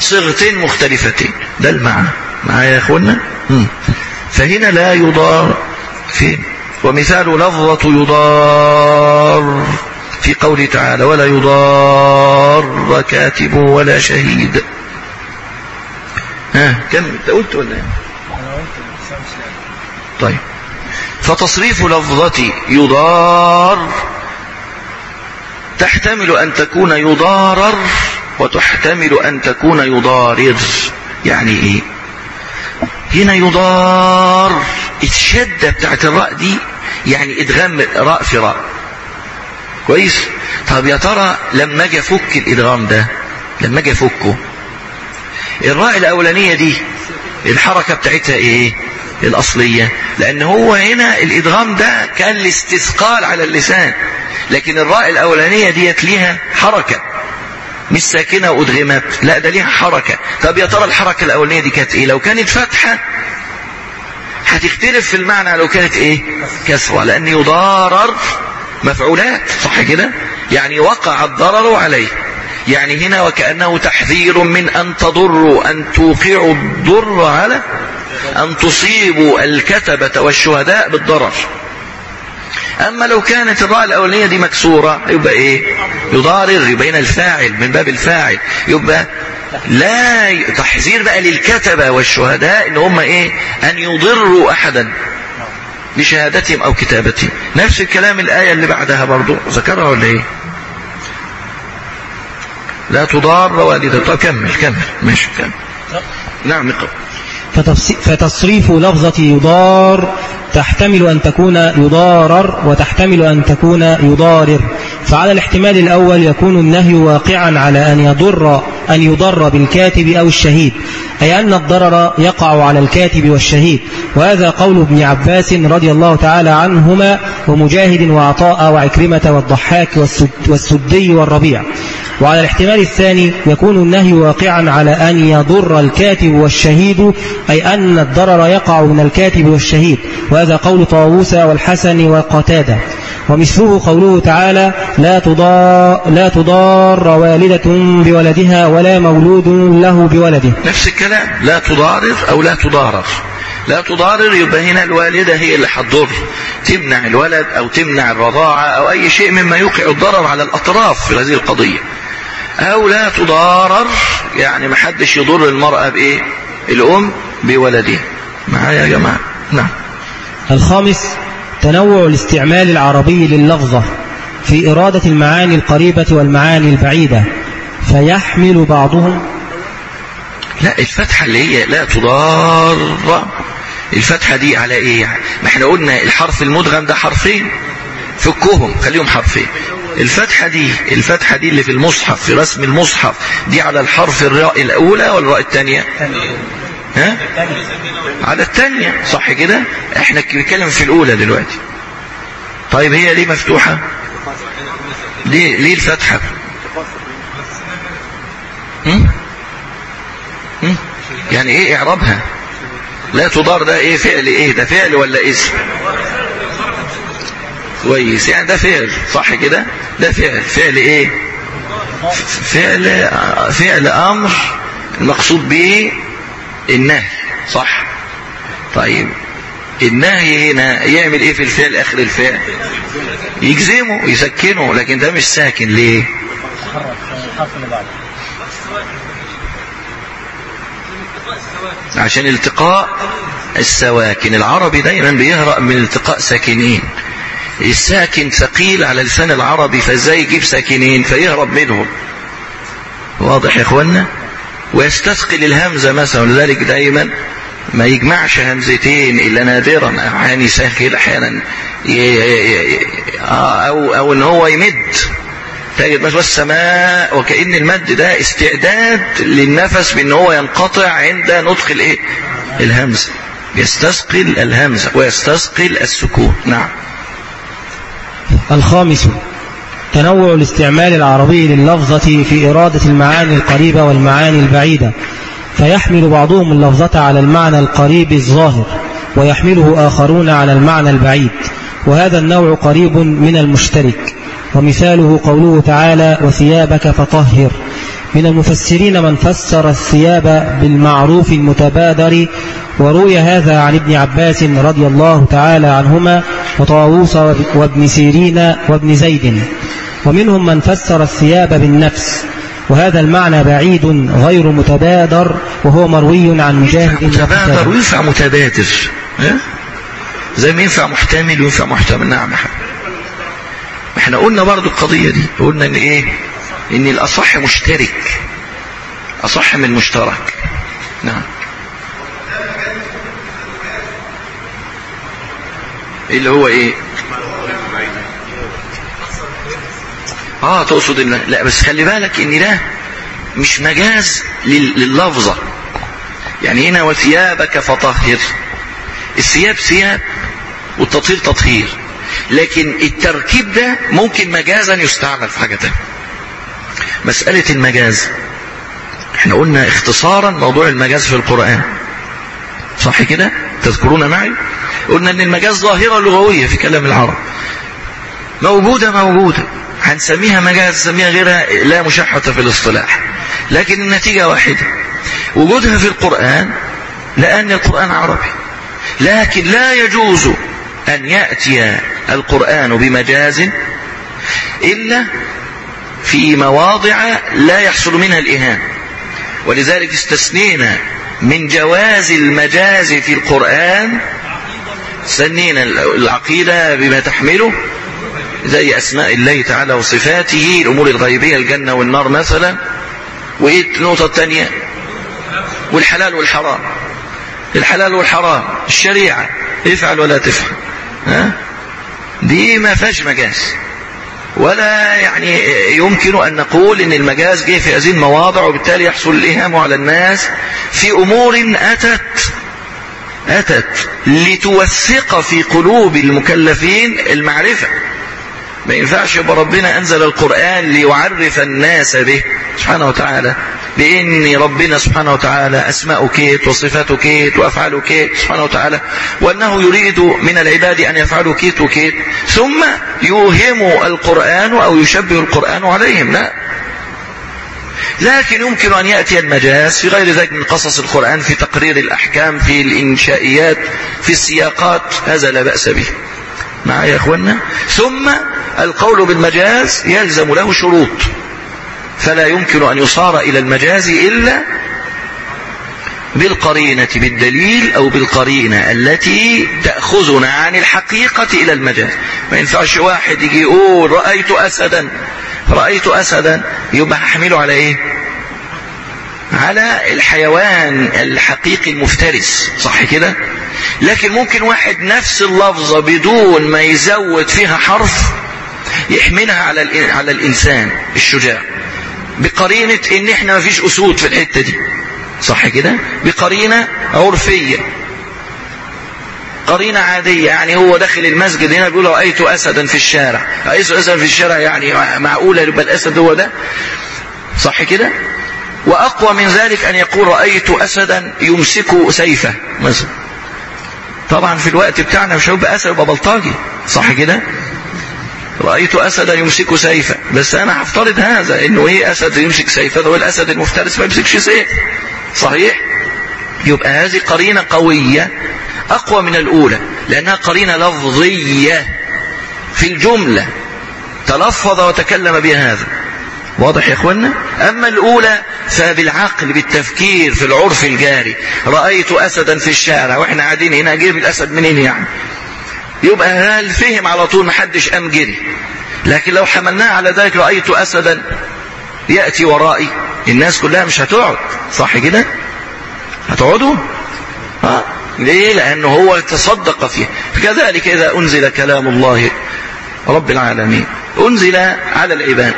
صيغتين مختلفتين. ده المعنى. معايا يا اخوانا فهنا لا يضار. فين؟ ومثال لفظة يضار. في قوله تعالى ولا يضار كاتب ولا شهيد. ها كم؟ انت قلت ولا؟ إيه طيب. فتصريف لفظة يضار تحتمل أن تكون يضارر وتحتمل أن تكون يضارر. يعني إيه؟ هنا يضار الشدة بتاعت الراء دي يعني ادغام راء في راء. كويس؟ طب يا ترى لما أجي أفك الإدغام ده لما أجي أفكه؟ الراء الأولانية دي الحركة بتاعتها إيه؟ الأصلية. لأن هو هنا الإدغام ده كان الاستثقال على اللسان. لكن الراء الأولانية ديت ليها حركة. مش ساكنة وأدغمت. لا ده ليها حركة. طب يا ترى الحركة الأولانية دي كانت إيه؟ لو كانت فتحة هتختلف في المعنى لو كانت إيه؟ كسرة. لأن يضارر مفعولات صح كده؟ يعني وقع الضرر عليه. يعني هنا وكأنه تحذير من أن تضروا أن توقعوا الضر على أن تصيبوا الكتبة والشهداء بالضرر. أما لو كانت الراء الأولانية دي مكسورة يبقى إيه؟ يضارر يبين الفاعل من باب الفاعل. يبقى لا تحذير بقى للكتبة والشهداء إن هم إيه؟ أن يضروا أحدا. بشهادتهم أو كتابتهم. نفس الكلام الآية اللي بعدها برضو ذكرها ولا إيه؟ لا تضار والدة. كمل كمل. ماشي كمل. نعم اقرأ فتصريف لفظة يضار تحتمل أن تكون يضارر وتحتمل أن تكون يضارر. فعلى الاحتمال الأول يكون النهي واقعا على أن يضر أن يضر بالكاتب أو الشهيد. أي أن الضرر يقع على الكاتب والشهيد. وهذا قول ابن عباس رضي الله تعالى عنهما ومجاهد وعطاء وعكرمة والضحاك والسدي والربيع. وعلى الاحتمال الثاني يكون النهي واقعا على أن يضر الكاتب والشهيد أي أن الضرر يقع من الكاتب والشهيد. وهذا قول طاووس والحسن وقتادة. ومثله قوله تعالى لا تضار, لا تضار والدة بولدها ولا مولود له بولده. نفس الكلام. لا تضارر أو لا تضارر. لا تضارر يبقى هنا الوالدة هي اللي هتضر تمنع الولد أو تمنع الرضاعة أو أي شيء مما يوقع الضرر على الأطراف في هذه القضية. أو لا تضارر يعني ما حدش يضر المرأة بإيه؟ الأم بولدها معايا يا جماعة؟ نعم. الخامس تنوع الاستعمال العربي لللفظة في إرادة المعاني القريبة والمعاني البعيدة فيحمل بعضهم. لا الفتحة اللي هي لا تضار. الفتحة دي على إيه يعني؟ ما إحنا قلنا الحرف المدغم ده حرفين فكهم خليهم حرفين. الفتحة دي الفتحة دي اللي في المصحف في رسم المصحف دي على الحرف الراء الأولى ولا الراء الثانية ها؟ على الثانية صح كده؟ إحنا بنتكلم في الأولى دلوقتي. طيب هي ليه مفتوحة؟ ليه ليه الفتحة؟ هم؟ هم؟ يعني إيه اعرابها؟ لا تضار ده إيه فعل إيه؟ ده فعل ولا اسم؟ كويس. يعني ده فعل. صح كده؟ ده فعل. فعل إيه؟ فعل فعل أمر المقصود به النهي صح؟ طيب النهي هنا يعمل إيه في الفعل آخر الفعل؟ يجزمه يسكنه لكن ده مش ساكن ليه؟ عشان التقاء السواكن. العربي دايما بيهرأ من التقاء ساكنين. الساكن ثقيل على لسان العربي فإزاي يجيب ساكنين؟ فيهرب منهم. واضح يا اخوانا ويستثقل الهمزة مثلا لذلك دايما ما يجمعش همزتين إلا نادرا يعني سهل أحيانا أو أو إن هو يمد. تجد مثلا السماء وكأن المد ده استعداد للنفس بإن هو ينقطع عند نطق الإيه؟ الهمزة يستثقل الهمزة ويستثقل السكون. نعم. الخامس. تنوع الاستعمال العربي لللفظة في إرادة المعاني القريبة والمعاني البعيدة فيحمل بعضهم اللفظة على المعنى القريب الظاهر ويحمله آخرون على المعنى البعيد وهذا النوع قريب من المشترك ومثاله قوله تعالى وثيابك فطهر من المفسرين من فسر الثياب بالمعروف المتبادر وروي هذا عن ابن عباس رضي الله تعالى عنهما وطاووس وابن سيرين وابن زيد. ومنهم من فسر الثياب بالنفس وهذا المعنى بعيد غير متبادر وهو مروي عن مجاهد متبادر وينفع متبادر زي ما ينفع محتمل وينفع محتمل. نعم إحنا قلنا برضو القضية دي قلنا إن إيه؟ إن الأصح مشترك. أصح من مشترك. نعم. اللي هو إيه؟ آه تقصد ان لا بس خلي بالك إن ده مش مجاز لللفظة. يعني هنا وثيابك فطهر. الثياب ثياب والتطهير تطهير. لكن التركيب ده ممكن مجازا يستعمل في حاجة تانية. مسألة المجاز. إحنا قلنا اختصارا موضوع المجاز في القرآن. صح كده؟ تذكرون معي؟ قلنا إن المجاز ظاهرة لغوية في كلام العرب. موجودة موجودة. هنسميها مجاز نسميها غيرها لا مشحة في الاصطلاح لكن النتيجة واحدة. وجودها في القرآن لأن القرآن عربي. لكن لا يجوز أن يأتي القرآن بمجاز إلا في مواضع لا يحصل منها الإهان ولذلك استثنينا من جواز المجاز في القرآن استثنينا العقيدة بما تحمله زي أسماء الله تعالى وصفاته الأمور الغيبية الجنة والنار مثلا. وإيه النقطة الثانية؟ والحلال والحرام. الحلال والحرام الشريعة. افعل ولا تفعل. ها؟ دي ما فيهاش مجاز. ولا يعني يمكن أن نقول أن المجاز جه في هذه المواضع وبالتالي يحصل الإهام على الناس في أمور أتت أتت لتوثق في قلوب المكلفين المعرفة. ما ينفعش يبقى ربنا أنزل القرآن ليعرف الناس به. سبحانه وتعالى. بأن ربنا سبحانه وتعالى أسماء كيت وصفات كيت وأفعال كيت سبحانه وتعالى. وأنه يريد من العباد أن يفعلوا كيت وكيت ثم يوهم القرآن أو يشبه القرآن عليهم. لا. لكن يمكن أن يأتي المجاز في غير ذلك من قصص القرآن في تقرير الأحكام في الإنشائيات في السياقات. هذا لا بأس به. معايا يا أخوانا ثم القول بالمجاز يلزم له شروط. فلا يمكن أن يصار إلى المجاز إلا بالقرينة بالدليل أو بالقرينة التي تأخذنا عن الحقيقة إلى المجاز. ما ينفعش واحد يجي يقول رأيت أسدا. رأيت أسدا. يبقى هحمله على إيه؟ على الحيوان الحقيقي المفترس. صح كده؟ لكن ممكن واحد نفس اللفظة بدون ما يزود فيها حرف يحملها على على الإنسان الشجاع. بقرينة إن إحنا ما فيش أسود في الحتة دي. صح كده؟ بقرينة عرفية. قرينة عادية يعني هو داخل المسجد هنا بيقول رأيت أسدا في الشارع. رأيت أسدا في الشارع يعني معقولة يبقى الأسد هو ده؟ صح كده؟ وأقوى من ذلك أن يقول رأيت أسدا يمسك سيفه مثلا. طبعا في الوقت بتاعنا مش هيبقى أسد يبقى بلطاجي صح كده؟ رأيت أسدا يمسك سيفا. بس أنا هفترض هذا إنه إيه أسد يمسك سيفا؟ هو الأسد المفترس ما يمسكش سيف. صحيح؟ يبقى هذه قرينة قوية أقوى من الأولى لأنها قرينة لفظية في الجملة. تلفظ وتكلم بها هذا. واضح يا اخوانا أما الأولى فبالعقل بالتفكير في العرف الجاري. رأيت أسدا في الشارع وإحنا قاعدين هنا أجيب الاسد منين يعني؟ يبقى هل فهم على طول محدش قام جري. لكن لو حملناه على ذلك رأيت أسدا يأتي ورائي. الناس كلها مش هتقعد. صح كده؟ هتقعدوا؟ ها ليه؟ لأنه هو تصدق فيه. كذلك إذا أنزل كلام الله رب العالمين. أنزل على العباد.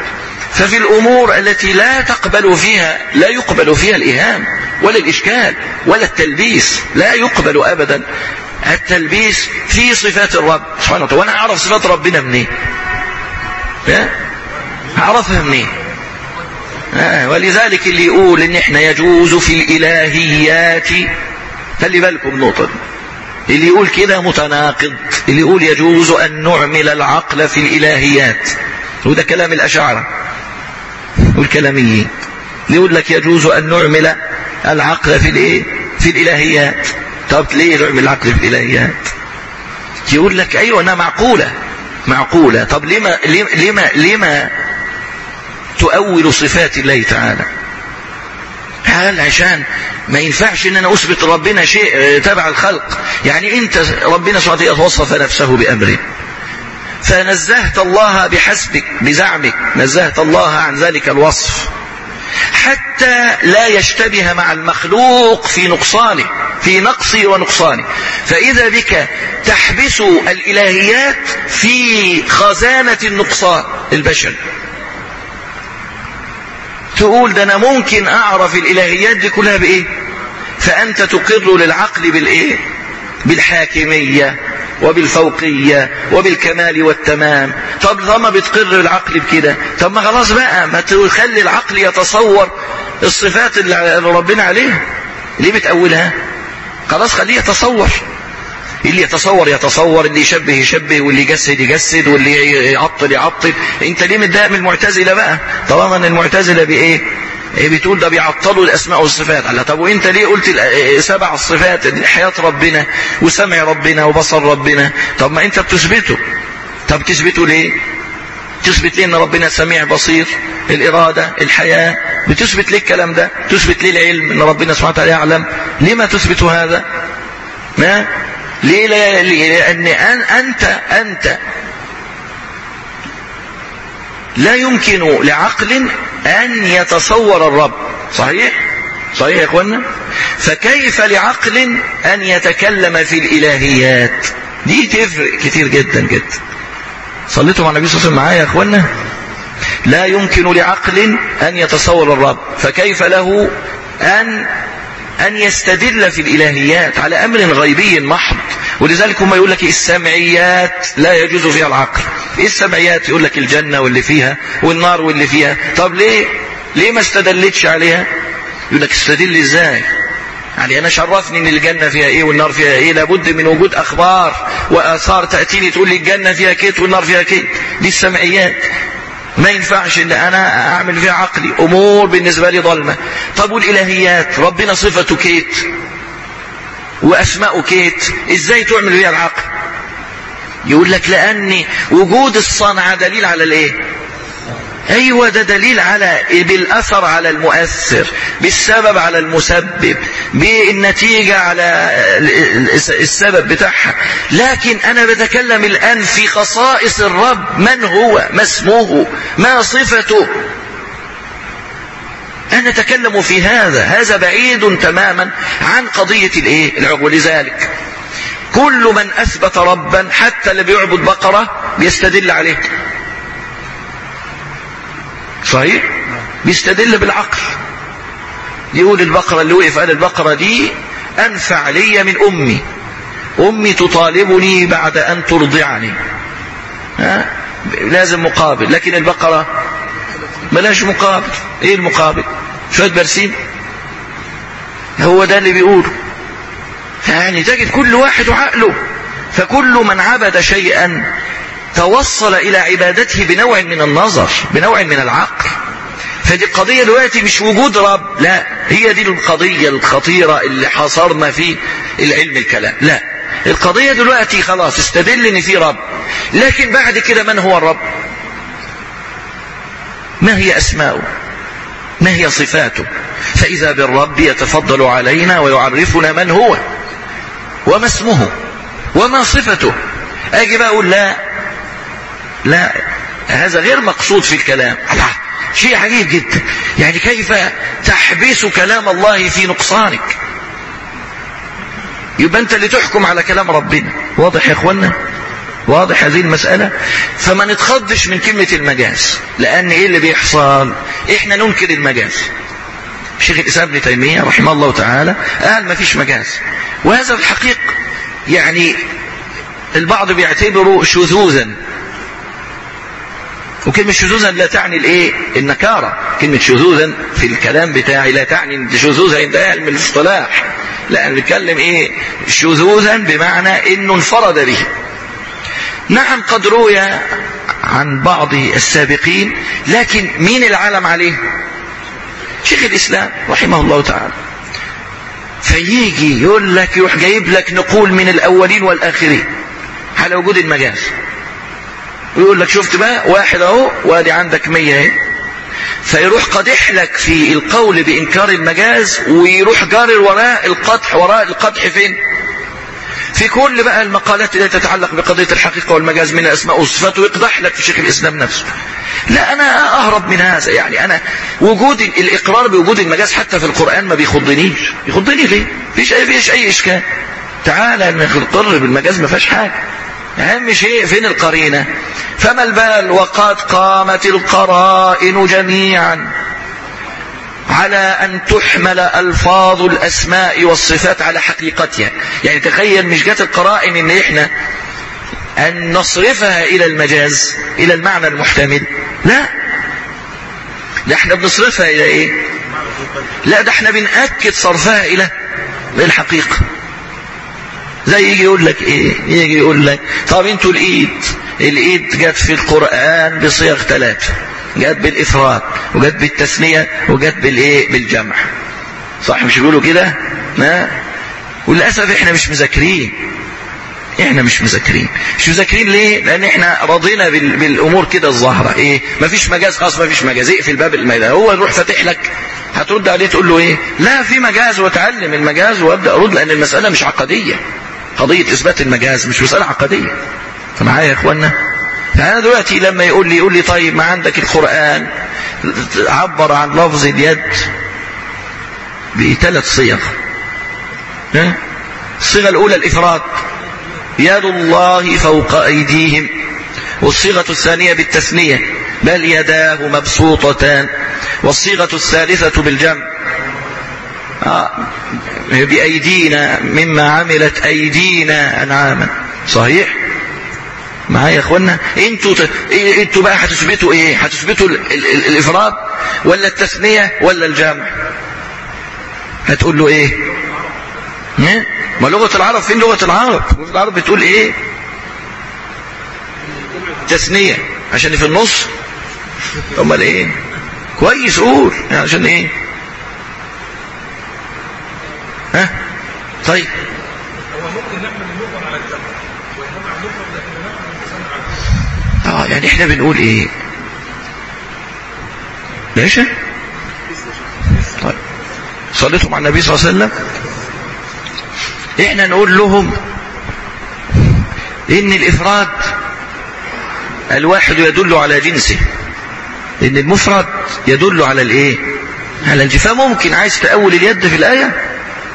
ففي الأمور التي لا تقبل فيها لا يقبل فيها الإهام ولا الإشكال ولا التلبيس لا يقبل أبدا. التلبيس في صفات الرب سبحانه وتعالى. وأنا أعرف صفات ربنا منين؟ أعرفها منين؟ آه ولذلك اللي يقول إن إحنا يجوز في الإلهيات خلي بالكم النقطه دي اللي يقول كده متناقض. اللي يقول يجوز أن نعمل العقل في الإلهيات. وده كلام الأشاعرة والكلاميين. يقول لك يجوز أن نعمل العقل في الإيه؟ في الإلهيات. طب ليه نعمل العقل في الإلهيات؟ يقول لك أيوه أنها معقولة. معقولة. طب لما لما لما تؤول صفات الله تعالى؟ هل عشان ما ينفعش إن أنا أثبت ربنا شيء تبع الخلق. يعني أنت ربنا سبحانه وتعالى وصف نفسه بأمره. فنزهت الله بحسبك بزعمك نزهت الله عن ذلك الوصف. حتى لا يشتبه مع المخلوق في نقصانه في نقصه ونقصانه. فإذا بك تحبس الإلهيات في خزانة النقصان البشري تقول ده أنا ممكن أعرف الإلهيات دي كلها بإيه؟ فأنت تقر للعقل بالإيه؟ بالحاكمية وبالفوقية وبالكمال والتمام. طب لما بتقر العقل بكده. طب ما خلاص بقى ما تخلي العقل يتصور الصفات اللي ربنا عليها. ليه بتأولها خلاص خليه يتصور. اللي يتصور يتصور اللي يشبه يشبه واللي يجسد يجسد واللي يعطل يعطل. انت ليه متضايق من المعتزلة بقى؟ طالما إن المعتزلة بإيه؟ بتقول ده بيعطلوا الأسماء والصفات. قال طب وإنت ليه قلت سبع الصفات حياة ربنا وسمع ربنا وبصر ربنا. طب ما إنت بتثبته. طب تثبته ليه؟ تثبت ليه إن ربنا سميع بصير؟ الإرادة الحياة. بتثبت ليه الكلام ده؟ تثبت ليه العلم إن ربنا سبحانه وتعالى يعلم؟ ليه ما تثبت هذا؟ ما؟ ليه لا لأن انت أنت لا يمكن لعقل أن يتصور الرب. صحيح؟ صحيح يا إخوانا؟ فكيف لعقل أن يتكلم في الإلهيات؟ دي تفرق كتير جدا جدا. صليتوا مع النبي صلى الله عليه وسلم معايا يا اخوانا لا يمكن لعقل أن يتصور الرب. فكيف له أن أن يستدل في الإلهيات على أمر غيبي محض. ولذلك هم يقول لك السمعيات لا يجوز فيها العقل. إيه السمعيات يقول لك الجنة واللي فيها والنار واللي فيها. طب ليه؟ ليه ما استدلتش عليها؟ يقول لك استدل إزاي؟ يعني أنا شرفني إن الجنة فيها إيه والنار فيها إيه؟ لابد من وجود أخبار وآثار تأتيني تقول لي الجنة فيها كيت والنار فيها كيت. دي السمعيات. ما ينفعش إن أنا أعمل فيها عقلي. أمور بالنسبة لي ظلمة. طب والإلهيات؟ ربنا صفته كيت واسماءه كيت. إزاي تعمل فيها العقل؟ يقول لك لأن وجود الصنعة دليل على الإيه؟ أيوه ده دليل على بالأثر على المؤثر بالسبب على المسبب بالنتيجة على السبب بتاعها. لكن أنا بتكلم الآن في خصائص الرب من هو؟ ما اسمه؟ ما صفته؟ أنا أتكلم في هذا. هذا بعيد تماما عن قضية الإيه؟ العقل ولذلك كل من أثبت ربا حتى اللي بيعبد بقرة بيستدل عليه. صحيح؟ بيستدل بالعقل. يقول البقرة اللي وقف قال البقرة دي أنفع لي من أمي. أمي تطالبني بعد أن ترضعني. ها؟ لازم مقابل. لكن البقرة بلاش مقابل. إيه المقابل؟ شوية برسيم. هو ده اللي بيقوله يعني تجد كل واحد وعقله فكل من عبد شيئا توصل إلى عبادته بنوع من النظر بنوع من العقل. فدي القضية دلوقتي مش وجود رب لا. هي دي القضية الخطيرة اللي حصرنا في العلم الكلام. لا. القضية دلوقتي خلاص استدل إن في رب. لكن بعد كده من هو الرب؟ ما هي أسماؤه؟ ما هي صفاته؟ فإذا بالرب يتفضل علينا ويعرفنا من هو وما اسمه وما صفته. أجي بقى أقول لا. لا هذا غير مقصود في الكلام. لا شيء عجيب جدا. يعني كيف تحبس كلام الله في نقصانك؟ يبقى أنت اللي تحكم على كلام ربنا. واضح يا اخوانا واضح هذه المسألة؟ فما نتخضش من كلمة المجاز. لأن إيه اللي بيحصل؟ إحنا ننكر المجاز. شيخ الإسلام ابن تيمية رحمه الله تعالى قال ما فيش مجاز. وهذا الحقيق يعني البعض بيعتبره شذوذا. وكلمة شذوذا لا تعني الإيه؟ النكارة. كلمة شذوذا في الكلام بتاعي لا تعني شذوذا عند علم الاصطلاح. لا أنا إيه؟ شذوذا بمعنى إنه انفرد به. نعم قد روي عن بعض السابقين لكن مين العالم عليه؟ شيخ الإسلام رحمه الله تعالى. فيجي يقول لك يروح جايب لك نقول من الأولين والآخرين على وجود المجاز. ويقول لك شفت بقى واحد أهو وادي عندك مية اهي فيروح قادح لك في القول بإنكار المجاز ويروح جارر وراء القدح وراء القدح فين؟ في كل بقى المقالات التي تتعلق بقضية الحقيقة والمجاز من الأسماء والصفات ويقدح لك في شيخ الإسلام نفسه. لا أنا أهرب من هذا يعني أنا وجود الإقرار بوجود المجاز حتى في القرآن ما بيخضنيش. يخضني ليه؟ فيش أي, فيش أي إشكال. تعالى نقر بالمجاز ما فيهاش حاجة. أهم شيء فين القرينة؟ فما البال وقد قامت القرائن جميعا على أن تحمل ألفاظ الأسماء والصفات على حقيقتها. يعني تخيل مش جات القرائن إن إحنا أن نصرفها إلى المجاز إلى المعنى المحتمل. لا. لا إحنا بنصرفها إلى إيه؟ لا ده إحنا بنأكد صرفها إلى الحقيقة. زي يجي يقول لك إيه؟ يجي يقول لك طب أنتوا الإيد الإيد جت في القرآن بصيغ ثلاثة جت بالإفراد وجت بالتثنية وجت بالإيه؟ بالجمع. صح؟ مش بيقولوا كده؟ وللأسف إحنا مش مذاكرين. إحنا مش مذاكرين. مش مذاكرين ليه؟ لأن إحنا رضينا بال... بالأمور كده الظاهرة. إيه؟ مفيش مجاز خلاص مفيش مجاز. اقفل باب الميدان. هو يروح فاتح لك. هترد عليه تقول له إيه؟ لا في مجاز واتعلم المجاز وأبدأ أرد لأن المسألة مش عقدية. قضية إثبات المجاز مش مسألة عقدية. فمعايا يا اخوانا فانا دلوقتي لما يقول لي يقول لي طيب ما عندك القرآن عبر عن لفظ اليد بثلاث صيغ. الصيغة الأولى الافراد يد الله فوق أيديهم. والصيغة الثانية بالتثنية. بل يداه مبسوطتان. والصيغة الثالثة بالجمع. بأيدينا مما عملت أيدينا أنعاما. صحيح؟ معايا يا اخوانا إنتوا. إيه إنتوا بقى هتثبتوا إيه؟ هتثبتوا ال... ال... ال... الإفراد ولا التثنية ولا الجمع؟ هتقول له إيه؟ ما لغة العرب فين لغة العرب؟ لغة العرب بتقول إيه؟ تثنية. عشان في النص؟ أمال إيه؟ كويس قول. يعني عشان إيه؟ ها؟ طيب. آه يعني إحنا بنقول إيه؟ ماشي طيب. صليتوا مع النبي صلى الله عليه وسلم؟ إحنا نقول لهم إن الإفراد الواحد يدل على جنسه. إن المفرد يدل على الإيه؟ على الجنس فممكن عايز تأول اليد في الآية؟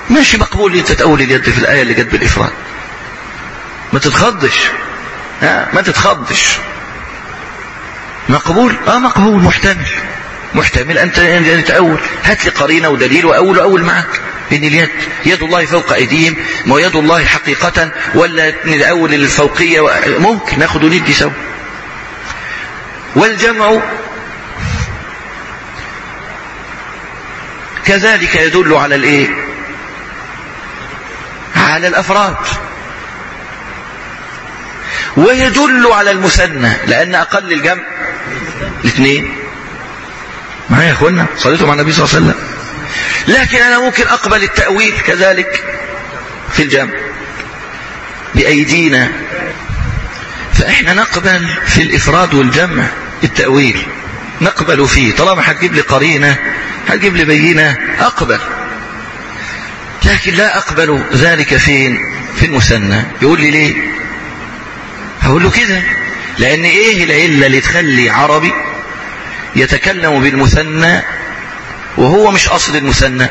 ماشي مقبول إنت تأول اليد في الآية اللي جت بالإفراد. ما تتخضش. ها؟ ما تتخضش. مقبول؟ آه مقبول محتمل. محتمل انت ان تأول هات لي قرينة ودليل واول واول معك. ان اليد. يد الله فوق أيديهم ما يد الله حقيقة ولا نأول الفوقية. ممكن ناخد وندي سوا. والجمع كذلك يدل على الإيه؟ على الافراد ويدل على المثنى لأن أقل الجمع الاثنين. معايا يا أخوانا؟ صليتوا مع النبي صلى الله عليه وسلم. لكن أنا ممكن أقبل التأويل كذلك في الجمع. بأيدينا. فإحنا نقبل في الإفراد والجمع التأويل. نقبل فيه. طالما هتجيب لي قرينة هتجيب لي بينة أقبل. لكن لا أقبل ذلك فين في المثنى. يقول لي ليه؟ هقول له كده لأن إيه العلة اللي تخلي عربي يتكلم بالمثنى وهو مش أصل المثنى؟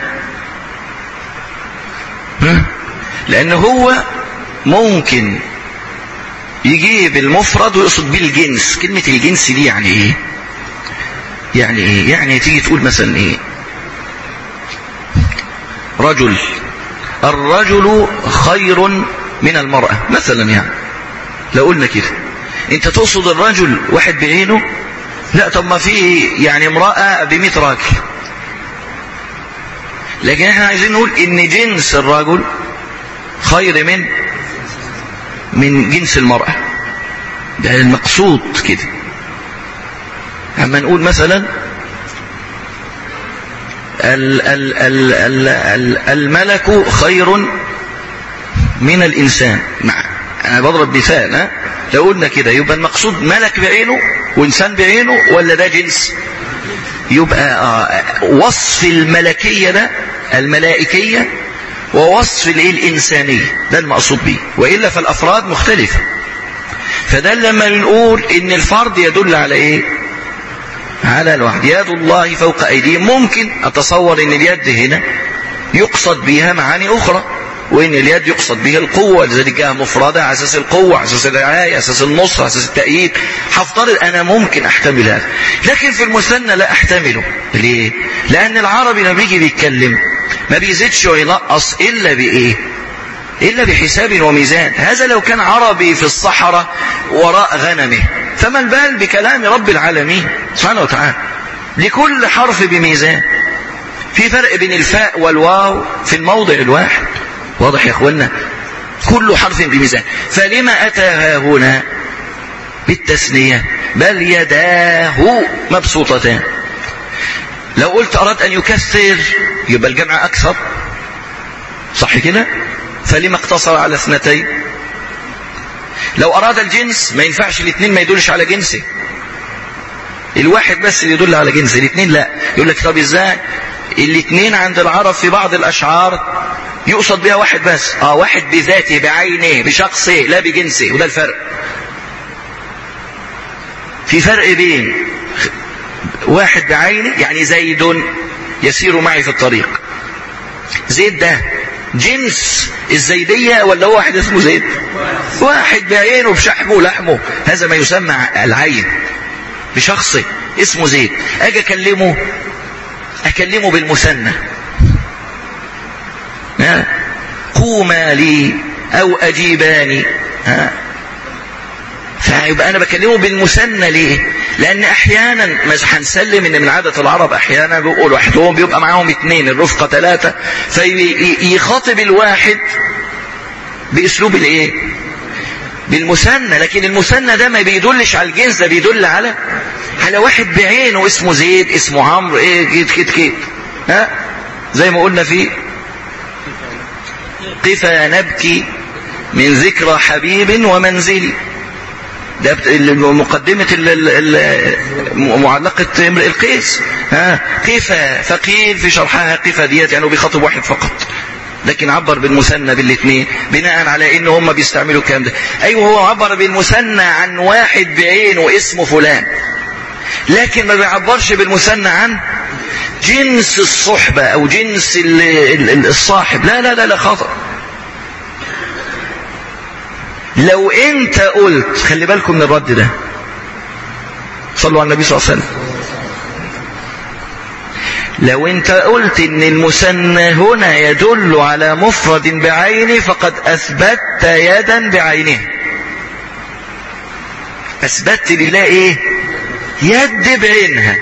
لأن هو ممكن يجيب المفرد ويقصد بيه الجنس كلمة الجنس دي يعني إيه؟ يعني إيه؟ يعني تيجي تقول مثلا إيه؟ رجل. الرجل خير من المرأة مثلا يعني. لو قلنا كده. أنت تقصد الرجل واحد بعينه؟ لا طب ما في يعني امرأة بمئة راجل. لكن إحنا عايزين نقول إن جنس الرجل خير من من جنس المرأة. ده المقصود كده. أما نقول مثلا ال ال ال ال ال الملك خير من الإنسان. مع أنا بضرب مثال ها؟ لو قلنا كده يبقى المقصود ملك بعينه وإنسان بعينه ولا ده جنس؟ يبقى آه وصف الملكية ده الملائكية ووصف الإيه؟ الإنسانية. ده المقصود به وإلا فالأفراد مختلفة. فده لما بنقول إن الفرد يدل على إيه؟ على الواحد يد الله فوق أيديهم. ممكن أتصور أن اليد هنا يقصد بها معاني أخرى وإن اليد يقصد بها القوة. لذلك جاء مفردة على أساس القوة على أساس الرعاية على أساس النصر على أساس التأييد. هفترض أنا ممكن أحتمل هذا. لكن في المثنى لا أحتمله. ليه؟ لأن العربي لما بيجي بيتكلم ما بيزيدش وينقص إلا بإيه؟ إلا بحساب وميزان. هذا لو كان عربي في الصحراء وراء غنمه. فما البال بكلام رب العالمين؟ سبحانه وتعالى. لكل حرف بميزان. في فرق بين الفاء والواو في الموضع الواحد. واضح يا اخوانا كل حرف بميزان. فلما أتى هنا بالتثنية بل يداه مبسوطتان. لو قلت أراد أن يكثر يبقى الجمع أكثر. صح كده؟ فلما اقتصر على اثنتين؟ لو أراد الجنس ما ينفعش الاثنين ما يدلش على جنسه. الواحد بس اللي يدل على جنسه الاثنين لا. يقول لك طب إزاي؟ الاثنين عند العرب في بعض الأشعار يقصد بها واحد بس. آه واحد بذاته بعينه بشخصه لا بجنسه وده الفرق. في فرق بين واحد بعينه يعني زيد يسير معي في الطريق. زيد ده جنس الزيدية ولا واحد اسمه زيد؟ واحد بعينه بشحمه ولحمه. هذا ما يسمى العين بشخصه اسمه زيد. أجي أكلمه؟ أكلمه بالمثنى. قوما لي أو أجيباني. ها؟ فيبقى أنا بكلمه بالمثنى ليه؟ لأن أحيانا مش هنسلم إن من عادة العرب أحيانا بيبقوا لوحدهم بيبقى معاهم اثنين الرفقة ثلاثة فيخاطب الواحد بأسلوب الإيه؟ بالمثنى لكن المثنى ده ما بيدلش على الجنس ده بيدل على على واحد بعينه اسمه زيد اسمه عمرو إيه كده كده كده ها؟ زي ما قلنا في قفا نبكي من ذكرى حبيب ومنزلي. ده مقدمة معلقة امرئ القيس. ها؟ قفا فقيل في شرحها؟ قفا ديت يعني بيخاطب واحد فقط. لكن عبر بالمثنى بالاثنين بناء على ان هم بيستعملوا الكلام ده. أيوه هو عبر بالمثنى عن واحد بعينه اسمه فلان. لكن ما بيعبرش بالمثنى عن جنس الصحبة أو جنس الصاحب. لا لا لا لا خطأ لو انت قلت خلي بالكم من الرد ده. صلوا على النبي صلى الله عليه وسلم. لو انت قلت ان المثنى هنا يدل على مفرد بعينه فقد اثبتت يدا بعينه. أثبتت لله إيه؟ يد بعينها.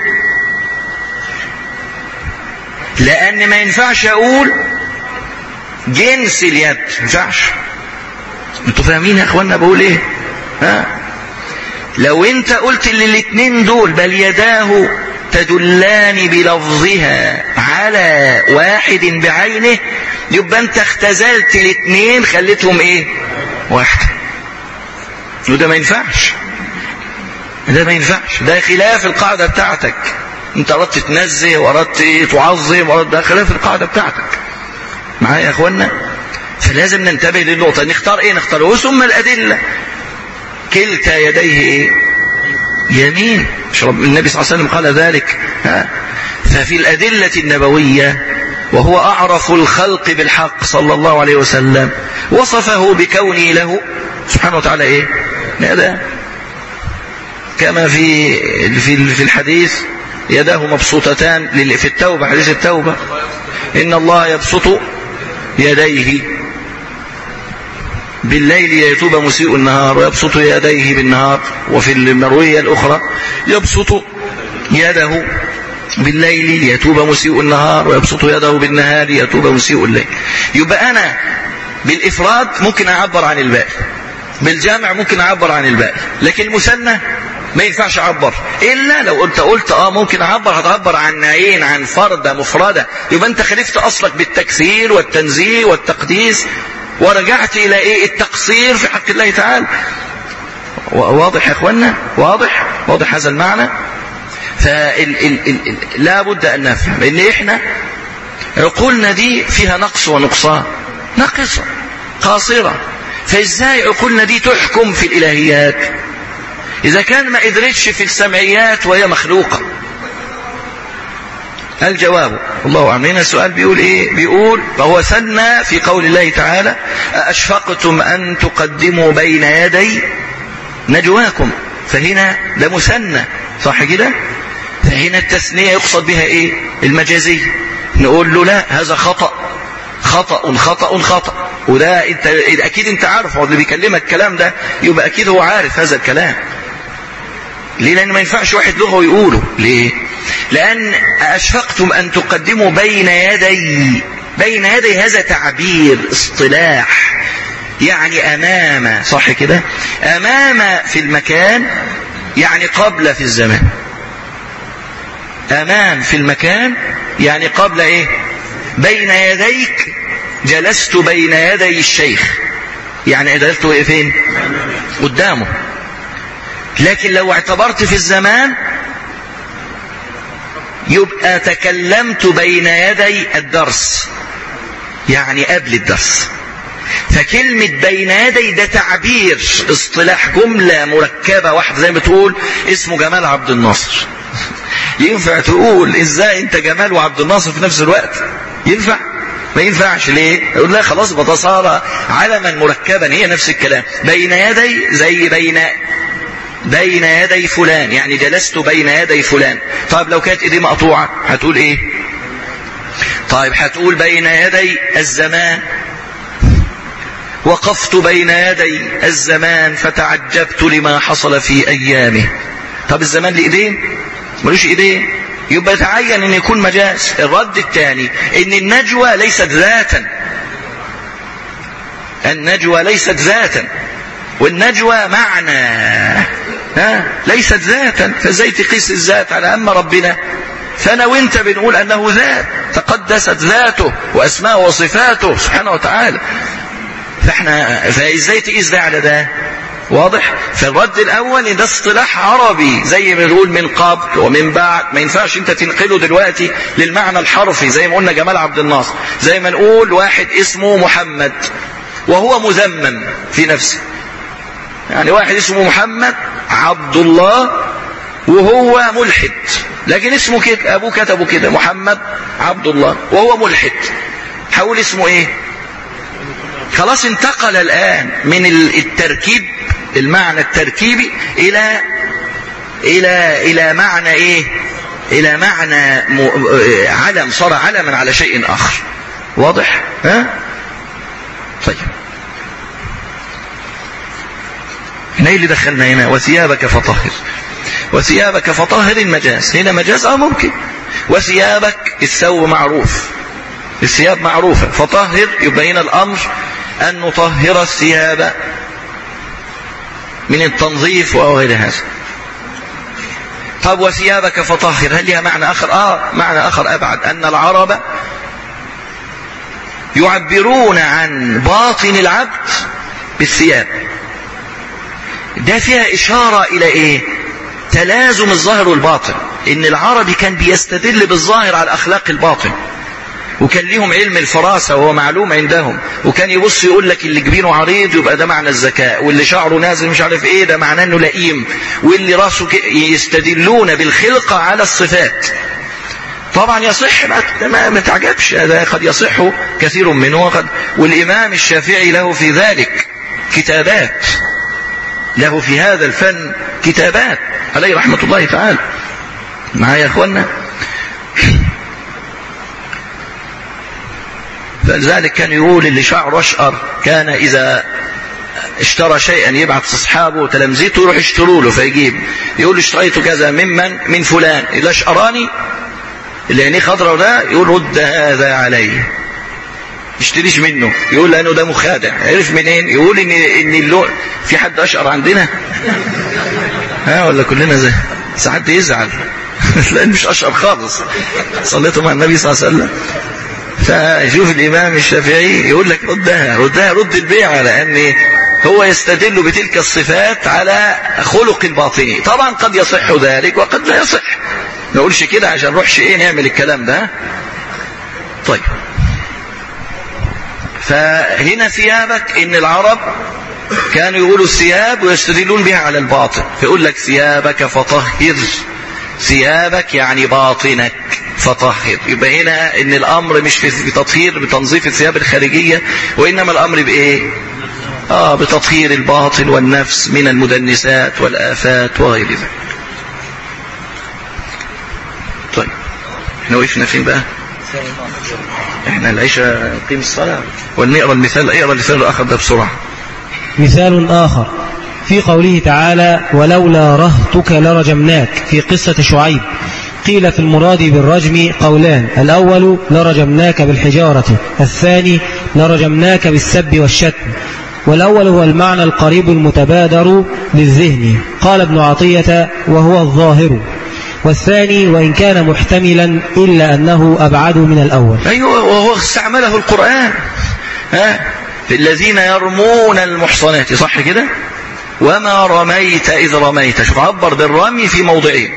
لأن ما ينفعش أقول جنس اليد ما ينفعش. أنتوا فاهمين يا اخوانا بقول إيه؟ ها؟ لو انت قلت للاثنين دول بل يداه تدلان بلفظها على واحد بعينه يبقى انت اختزلت الاثنين خليتهم إيه؟ واحد وده ما ينفعش. ده ما ينفعش. ده خلاف القاعدة بتاعتك. انت اردت تنزه واردت تعظم واردت ده خلاف القاعدة بتاعتك. معايا يا اخوانا؟ فلازم ننتبه للنقطة نختار إيه؟ نختار ثم الأدلة. كلتا يديه إيه يمين النبي صلى الله عليه وسلم قال ذلك. ها؟ ففي الأدلة النبوية وهو أعرف الخلق بالحق صلى الله عليه وسلم وصفه بكونه له. سبحانه وتعالى إيه؟ يدا كما في في الحديث يداه مبسوطتان في التوبة حديث التوبة. إن الله يبسط يديه. بالليل يتوب مسيء النهار ويبسط يديه بالنهار وفي المروية الأخرى يبسط يده بالليل يتوب مسيء النهار ويبسط يده بالنهار يتوب مسيء الليل. يبقى أنا بالإفراد ممكن أعبر عن الباقي بالجامع ممكن أعبر عن الباقي لكن المثنى ما ينفعش أعبر. إلا لو أنت قلت آه ممكن أعبر هتعبر عن نعين عن فردة مفردة. يبقى أنت خلفت أصلك بالتكسير والتنزيه والتقديس. ورجعت إلى إيه؟ التقصير في حق الله تعالى. واضح يا أخوانا واضح؟ واضح هذا المعنى؟ فلا بد أن نفهم إن إحنا عقولنا دي فيها نقص ونقصان. ناقصة قاصرة. فإزاي عقولنا دي تحكم في الإلهيات؟ إذا كان ما قدرتش في السمعيات وهي مخلوقة. الجواب. الله أعلم. هنا السؤال بيقول إيه؟ بيقول فهو ثنى في قول الله تعالى أشفقتم أن تقدموا بين يدي نجواكم؟ فهنا ده مثنى صح كده؟ فهنا التثنية يقصد بها إيه؟ المجازية نقول له لا هذا خطأ. خطأ خطأ خطأ. وده أنت أكيد أنت عارف هو اللي بيكلمك الكلام ده يبقى أكيد هو عارف هذا الكلام. ليه؟ لأن ما ينفعش واحد لغة يقوله. ليه؟ لأن أشفقتم أن تقدموا بين يدي بين يدي هذا تعبير اصطلاح يعني أمام. صح كده؟ أمام في المكان يعني قبل في الزمان. أمام في المكان يعني قبل إيه؟ بين يديك جلست بين يدي الشيخ. يعني جلست إيه فين؟ قدامه. لكن لو اعتبرت في الزمان يبقى تكلمت بين يدي الدرس يعني قبل الدرس. فكلمة بين يدي ده تعبير اصطلاح جملة مركبة واحدة زي ما تقول اسمه جمال عبد الناصر. ينفع تقول إزاي أنت جمال وعبد الناصر في نفس الوقت؟ ينفع؟ ما ينفعش ليه؟ يقول لا خلاص بتصارى علما مركبا هي نفس الكلام. بين يدي زي بين بين يدي فلان يعني جلست بين يدي فلان. طيب لو كانت إيدي مقطوعة هتقول إيه؟ طيب هتقول بين يدي الزمان. وقفت بين يدي الزمان فتعجبت لما حصل في أيامه. طب الزمان لإيدين؟ ملوش إيدين. يبقى يتعين إن يكون مجاز. الرد الثاني إن النجوى ليست ذاتا. النجوى ليست ذاتا. والنجوى معنى. ها؟ ليست ذاتا. فازاي تقيس الذات على اما ربنا. فأنا وأنت بنقول أنه ذات. تقدست ذاته وأسماءه وصفاته سبحانه وتعالى. فاحنا فإزاي تقيس ده على ده؟ واضح؟ فالرد الأول إن ده اصطلاح عربي زي ما بنقول من قبل ومن بعد. ما ينفعش أنت تنقله دلوقتي للمعنى الحرفي زي ما قلنا جمال عبد الناصر. زي ما نقول واحد اسمه محمد وهو مذمم في نفسه. يعني واحد اسمه محمد عبد الله وهو ملحد لكن اسمه كده أبوه كتبه كده محمد عبد الله وهو ملحد حول اسمه إيه خلاص انتقل الآن من التركيب المعنى التركيبي إلى إلى إلى معنى إيه؟ إلى معنى م... علم صار علما على شيء آخر واضح؟ ها؟ طيب هنا اللي دخلنا هنا. وثيابك فطهر. وثيابك فطهر المجاز. هنا مجاز؟ آه ممكن. وثيابك الثوب معروف. الثياب معروفة. فطهر هنا الأمر أن نطهر الثياب من التنظيف وغير هذا. طب وثيابك فطهر. هل لها معنى آخر؟ آه معنى آخر أبعد. أن العرب يعبرون عن باطن العبد بالثياب. ده فيها إشارة إلى إيه؟ تلازم الظاهر والباطن. إن العربي كان بيستدل بالظاهر على أخلاق الباطن. وكان ليهم علم الفراسة وهو معلوم عندهم. وكان يبص يقول لك اللي جبينه عريض يبقى ده معنى الذكاء. واللي شعره نازل مش عارف إيه ده معناه إنه لئيم. واللي راسه يستدلون بالخلقة على الصفات. طبعا يصح ما, ما تعجبش. هذا قد يصح كثير منه وقد والإمام الشافعي له في ذلك كتابات. له في هذا الفن كتابات عليه رحمة الله تعالى. معايا يا اخوانا فلذلك كان يقول اللي شعره اشقر كان إذا اشترى شيئا يبعث أصحابه وتلامذته يروح يشتروا له فيجيب. يقول اشتريت كذا ممن من فلان إذا اشقراني اللي عينيه خضراء ده يقول رد هذا عليه. اشتريش منه. يقول لأنه ده مخادع. عرف منين؟ يقول ان إن اللون في حد أشقر عندنا؟ ها ولا كلنا زي ساعات يزعل. *laughs* لأن مش أشقر خالص. صليتوا مع النبي صلى الله عليه وسلم. فشوف الإمام الشافعي يقول لك ردها. ردها رد البيع لأن هو يستدل بتلك الصفات على خلق الباطني طبعا قد يصح ذلك وقد لا يصح. ما نقولش كده عشان نروحش إيه نعمل الكلام ده. طيب. فهنا ثيابك إن العرب كانوا يقولوا الثياب ويستدلون بها على الباطن. فيقول لك ثيابك فطهر. ثيابك يعني باطنك فطهر. يبقى هنا إن الأمر مش في تطهير بتنظيف الثياب الخارجية وإنما الأمر بإيه؟ آه بتطهير الباطن والنفس من المدنسات والآفات وغير ذلك. طيب إحنا وقفنا فين بقى؟ إحنا العشاء نقيم الصلاة. ونقرا المثال اقرا المثال الآخر ده بسرعة. مثال آخر. في قوله تعالى ولولا رهتك لرجمناك في قصة شعيب. قيل في المراد بالرجم قولان الأول لرجمناك بالحجارة الثاني لرجمناك بالسب والشتم والأول هو المعنى القريب المتبادر للذهن. قال ابن عطية وهو الظاهر والثاني وإن كان محتملا إلا أنه أبعد من الأول. أيوه وهو استعمله القرآن. ها؟ في الذين يرمون المحصنات صح كده؟ وما رميت إذ رميت. شوف عبر بالرمي في موضعين.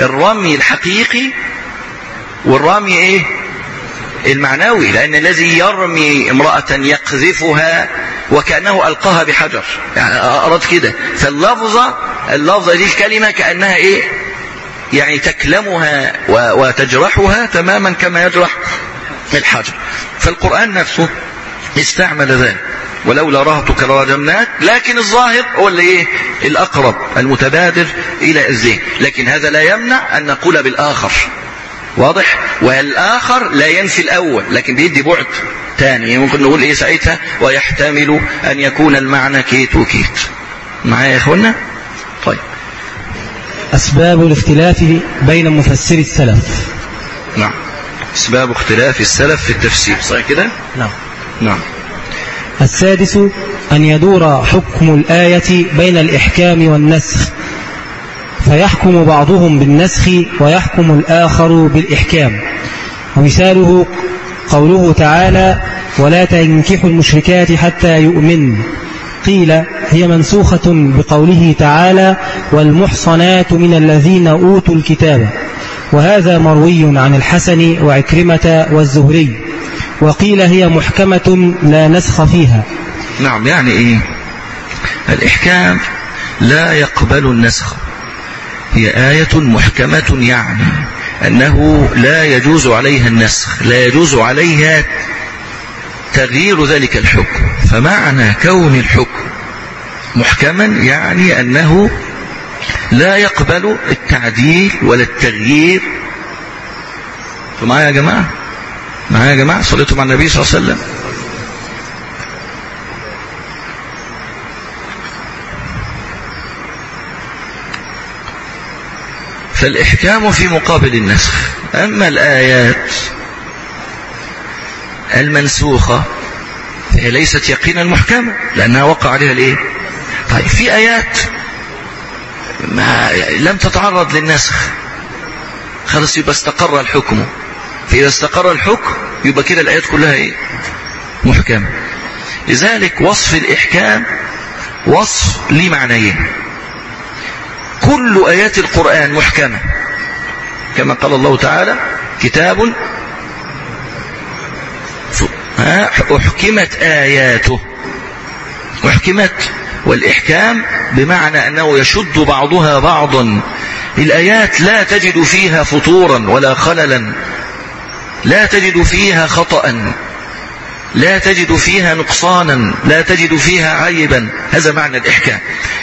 الرمي الحقيقي والرمي إيه؟ المعنوي لأن الذي يرمي امرأة يقذفها وكأنه ألقاها بحجر. يعني أراد كده. فاللفظة اللفظة دي الكلمة كأنها إيه؟ يعني تكلمها وتجرحها تماما كما يجرح الحجر. فالقرآن نفسه استعمل ذلك. ولولا رهتك لرجمناك لكن الظاهر هو اللي إيه؟ الأقرب المتبادر إلى الذهن. لكن هذا لا يمنع أن نقول بالآخر. واضح؟ والآخر لا ينفي الأول لكن بيدي بعد تاني. ممكن نقول إيه ساعتها؟ ويحتمل أن يكون المعنى كيت. وكيت معايا يا اخوانا طيب. أسباب الاختلاف بين مفسر السلف. نعم. أسباب اختلاف السلف في التفسير صحيح كده؟ نعم. نعم. السادس أن يدور حكم الآية بين الإحكام والنسخ. فيحكم بعضهم بالنسخ ويحكم الآخر بالإحكام. ومثاله قوله تعالى ولا تنكحوا المشركات حتى يؤمن قيل هي منسوخة بقوله تعالى والمحصنات من الذين أوتوا الكتاب. وهذا مروي عن الحسن وعكرمة والزهري. وقيل هي محكمة لا نسخ فيها. نعم يعني إيه؟ الإحكام لا يقبل النسخ. هي آية محكمة يعني أنه لا يجوز عليها النسخ لا يجوز عليها تغيير ذلك الحكم. فمعنى كون الحكم محكما يعني أنه لا يقبل التعديل ولا التغيير. فمعايا يا جماعة؟ معايا يا جماعة؟ صليتم على النبي صلى الله عليه وسلم. فالإحكام في مقابل النسخ. أما الآيات المنسوخة. فهي ليست يقينا محكمة لأنها وقع عليها الإيه؟ طيب في آيات ما لم تتعرض للنسخ. خلاص يبقى استقر الحكم. فإذا استقر الحكم يبقى كده الآيات كلها إيه؟ محكمة. لذلك وصف الإحكام وصف ليه معنيين. كل آيات القرآن محكمة. كما قال الله تعالى كتاب أحكمت آياته. أحكمت. والإحكام بمعنى أنه يشد بعضها بعضا. الآيات لا تجد فيها فطورا ولا خللا. لا تجد فيها خطأ. لا تجد فيها نقصانا. لا تجد فيها عيبا. هذا معنى الإحكام.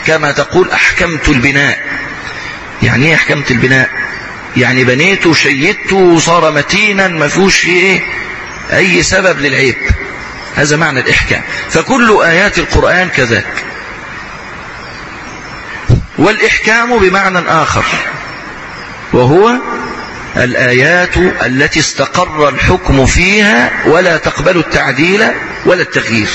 كما تقول أحكمت البناء. يعني إيه أحكمت البناء؟ يعني بنيته وشيدته وصار متينا ما فيهوش إيه؟ أي سبب للعيب. هذا معنى الإحكام. فكل آيات القرآن كذلك. والإحكام بمعنى آخر. وهو الآيات التي استقر الحكم فيها ولا تقبل التعديل ولا التغيير.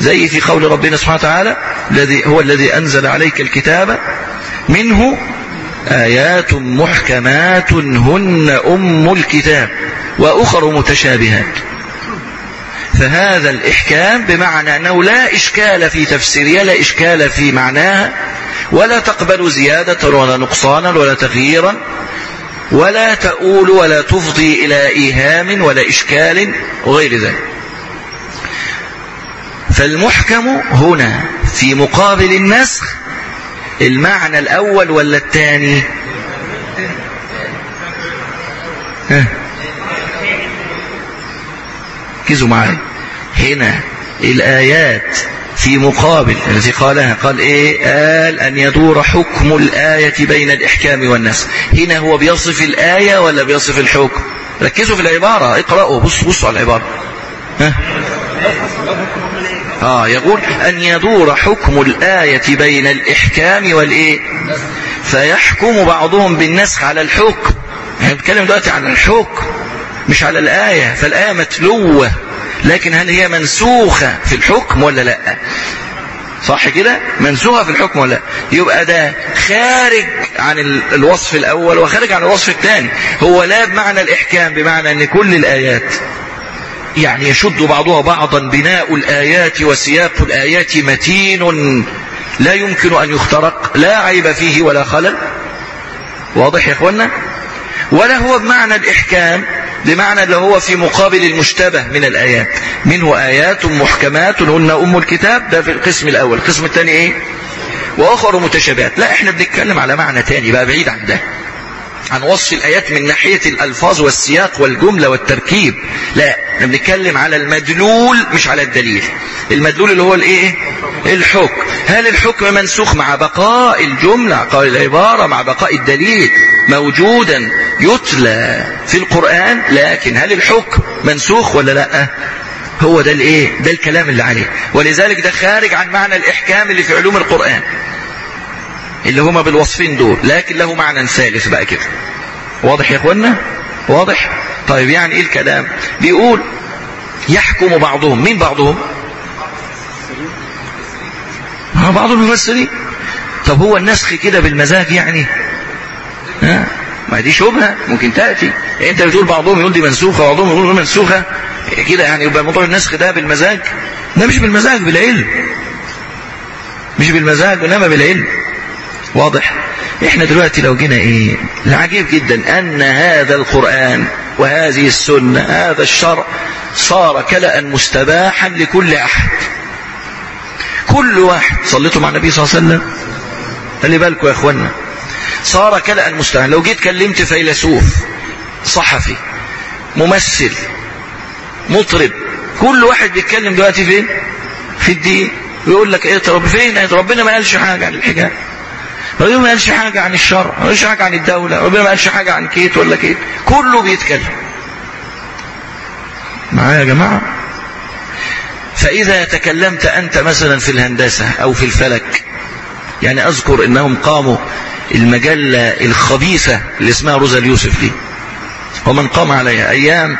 زي في قول ربنا سبحانه وتعالى الذي هو الذي أنزل عليك الكتاب منه آيات محكمات هن أم الكتاب. وأخر متشابهات. فهذا الإحكام بمعنى أنه لا إشكال في تفسيرها لا إشكال في معناها ولا تقبل زيادة ولا نقصانا ولا تغييرا ولا تؤول ولا تفضي إلى إيهام ولا إشكال وغير ذلك. فالمحكم هنا في مقابل النسخ المعنى الأول ولا الثاني؟ ها؟ ركزوا معايا. هنا الآيات في مقابل التي قالها قال إيه؟ قال أن يدور حكم الآية بين الإحكام والنسخ هنا هو بيصف الآية ولا بيصف الحكم؟ ركزوا في العبارة اقرأوا بصوا بصوا على العبارة. ها؟ آه يقول أن يدور حكم الآية بين الإحكام والإيه؟ فيحكم بعضهم بالنسخ على الحكم. إحنا بنتكلم دلوقتي عن الحكم. مش على الآية فالآية متلوة لكن هل هي منسوخة في الحكم ولا لأ؟ صح كده؟ منسوخة في الحكم ولا لأ؟ يبقى ده خارج عن الوصف الأول وخارج عن الوصف الثاني. هو لا بمعنى الإحكام بمعنى أن كل الآيات يعني يشد بعضها بعضا بناء الآيات وسياق الآيات متين لا يمكن أن يخترق لا عيب فيه ولا خلل. واضح يا اخوانا ولا هو بمعنى الإحكام بمعنى اللي هو في مقابل المشتبه من الآيات. منه آيات محكمات هن أم الكتاب ده في القسم الأول. القسم الثاني إيه؟ وأخر متشابهات. لا إحنا بنتكلم على معنى تاني بقى بعيد عن ده. عن وصف الآيات من ناحية الألفاظ والسياق والجملة والتركيب. لا إحنا بنتكلم على المدلول مش على الدليل. المدلول اللي هو الإيه؟ الحكم. هل الحكم منسوخ مع بقاء الجملة قال العبارة مع بقاء الدليل؟ موجودا يتلى في القرآن لكن هل الحكم منسوخ ولا لأ؟ هو ده الإيه؟ ده الكلام اللي عليه. ولذلك ده خارج عن معنى الإحكام اللي في علوم القرآن. اللي هما بالوصفين دول لكن له معنى ثالث بقى كده. واضح يا اخوانا واضح؟ طيب يعني إيه الكلام؟ بيقول يحكم بعضهم. مين بعضهم؟ بعض المفسرين. طب هو النسخ كده بالمزاج يعني؟ ما دي شبهة ممكن تأتي. أنت بتقول بعضهم يقول دي منسوخة وبعضهم يقول منسوخة. كده يعني يبقى موضوع النسخ ده بالمزاج. ده مش بالمزاج بالعلم. مش بالمزاج إنما بالعلم. واضح؟ إحنا دلوقتي لو جينا إيه العجيب جدا أن هذا القرآن وهذه السنة هذا الشرع صار كلأ مستباحا لكل أحد. كل واحد. صليتوا مع النبي صلى الله عليه وسلم؟ خلي بالكم يا اخوانا صار كلأ مستباحا لو جيت كلمت فيلسوف صحفي ممثل مطرب كل واحد بيتكلم دلوقتي فين؟ في الدين. ويقول لك إيه رب فين؟ ربنا ما قالش حاجة عن الحجاب. ربنا ما قالش حاجة عن الشرع ما قالش حاجة عن الدولة ربنا ما قالش حاجة عن كيت ولا كيت. كله بيتكلم. معايا يا جماعة؟ فإذا تكلمت أنت مثلا في الهندسة أو في الفلك يعني أذكر أنهم قاموا المجلة الخبيثة اللي اسمها روزا اليوسف دي. ومن قام عليها. أيام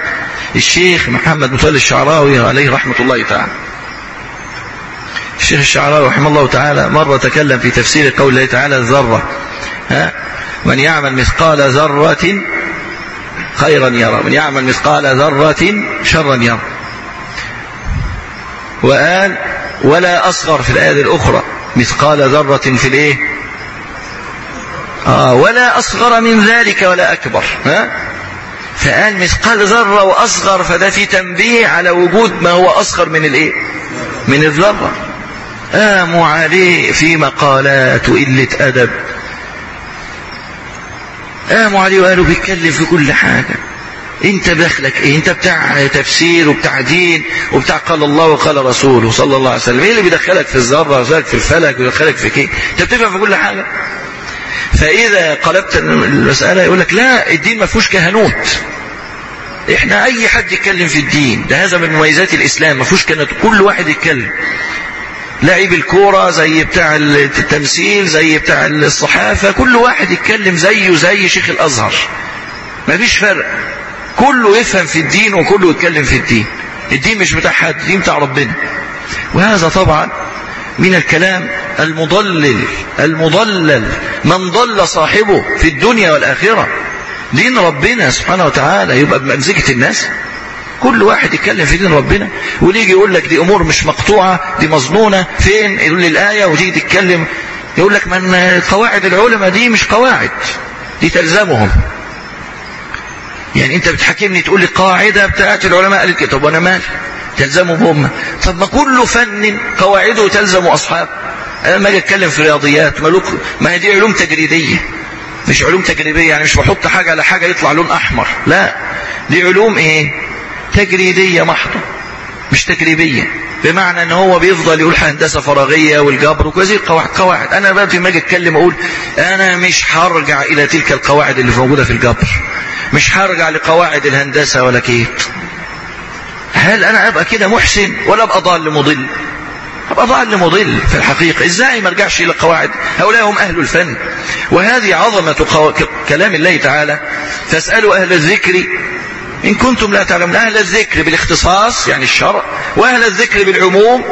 الشيخ محمد متولي الشعراوي عليه رحمة الله تعالى. الشيخ الشعراوي رحمه الله تعالى مرة تكلم في تفسير قول الله تعالى الذرة ها؟ من يعمل مثقال ذرة خيرا يرى. من يعمل مثقال ذرة شرا يرى. وقال ولا أصغر في الآية الأخرى. مثقال ذرة في الإيه؟ آه. ولا أصغر من ذلك ولا أكبر. ها؟ فقال مثقال ذرة وأصغر فده في تنبيه على وجود ما هو أصغر من الإيه؟ من الذرة. قاموا عليه في مقالات وقلة أدب. قاموا عليه وقالوا بيتكلم في كل حاجة. انت دخلك إيه؟ انت بتاع تفسير وبتاع دين وبتاع قال الله وقال رسوله صلى الله عليه وسلم. إيه اللي بيدخلك في الذرة ويدخلك في الفلك ويدخلك في كيه انت بتفهم في كل حاجة. فإذا قلبت المسألة يقول لك لا الدين ما فيهوش كهنوت. إحنا أي حد يتكلم في الدين ده هذا من مميزات الإسلام ما فيهوش كهنوت. كل واحد يتكلم. لعيب الكورة زي بتاع التمثيل زي بتاع الصحافة كل واحد يتكلم زيه زي شيخ الأزهر. مفيش فرق. كله يفهم في الدين وكله يتكلم في الدين. الدين مش بتاع حد الدين بتاع ربنا. وهذا طبعا من الكلام المضلل المضلل من ضل صاحبه في الدنيا والآخرة. دين ربنا سبحانه وتعالى يبقى بممزكة الناس. كل واحد يتكلم في دين ربنا. وليجي يقول لك دي أمور مش مقطوعة دي مظنونة. فين؟ يقول لي الآية وتيجي تتكلم. يقول لك من قواعد العلماء دي مش قواعد دي تلزمهم. يعني أنت بتحاكمني تقول لي قاعدة بتاعت العلماء قالت كده طب وأنا مالي؟ تلزمهم هم طب ما كل فن قواعده تلزم اصحابه أنا لما أجي أتكلم في رياضيات ملوك ما هي دي علوم تجريدية. مش علوم تجريبيه يعني مش بحط حاجة على حاجة يطلع لون أحمر. لا دي علوم إيه؟ تجريدية محضة مش تجريبية. بمعنى إن هو بيفضل يقول هندسة فراغية والجبر وكذا قواعد قواعد. أنا بقى لما أجي أتكلم أقول أنا مش هرجع إلى تلك القواعد اللي موجودة في الجبر. مش هرجع لقواعد الهندسة ولا كيت. هل أنا أبقى كده محسن ولا أبقى ضال مضل؟ أبقى ضال مضل في الحقيقة. إزاي ما أرجعش إلى القواعد هؤلاء هم أهل الفن. وهذه عظمة قو... كلام الله تعالى. فاسألوا أهل الذكر. إن كنتم لا تعلمون. أهل الذكر بالاختصاص يعني الشرع. وأهل الذكر بالعموم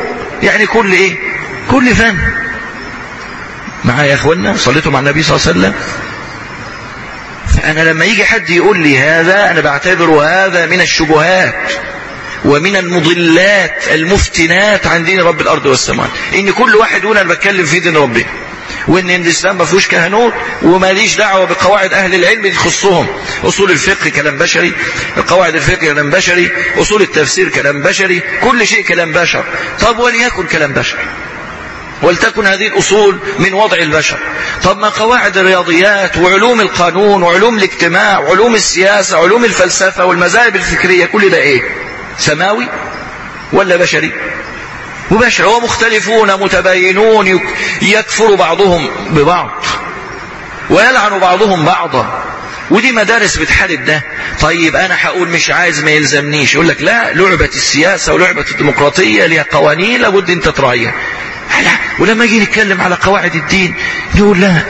يعني كل إيه؟ كل فن. معايا يا أخوانا صليتوا مع النبي صلى الله عليه وسلم. فأنا لما يجي حد يقول لي هذا أنا بعتبر هذا من الشبهات. ومن المضلات المفتنات عن دين رب الأرض والسماء. إن كل واحد يقول أنا بتكلم في دين ربنا وإن الإسلام ما فيهوش كهنوت وماليش دعوة بقواعد أهل العلم دي تخصهم أصول الفقه كلام بشري قواعد الفقه كلام بشري أصول التفسير كلام بشري كل شيء كلام بشر. طب وليكن كلام بشر؟ ولتكن هذه الأصول من وضع البشر. طب ما قواعد الرياضيات وعلوم القانون وعلوم الاجتماع وعلوم السياسة وعلوم الفلسفة والمذاهب الفكرية كل ده إيه؟ سماوي ولا بشري؟ وبشر ومختلفون متباينون يكفر بعضهم ببعض ويلعن بعضهم بعضا. ودي مدارس بتحارب ده. طيب أنا هقول مش عايز ما يلزمنيش. يقول لك لا لعبة السياسة ولعبة الديمقراطية ليها قوانين لابد انت تراعيها ولما يجي نتكلم على قواعد الدين. نقول لا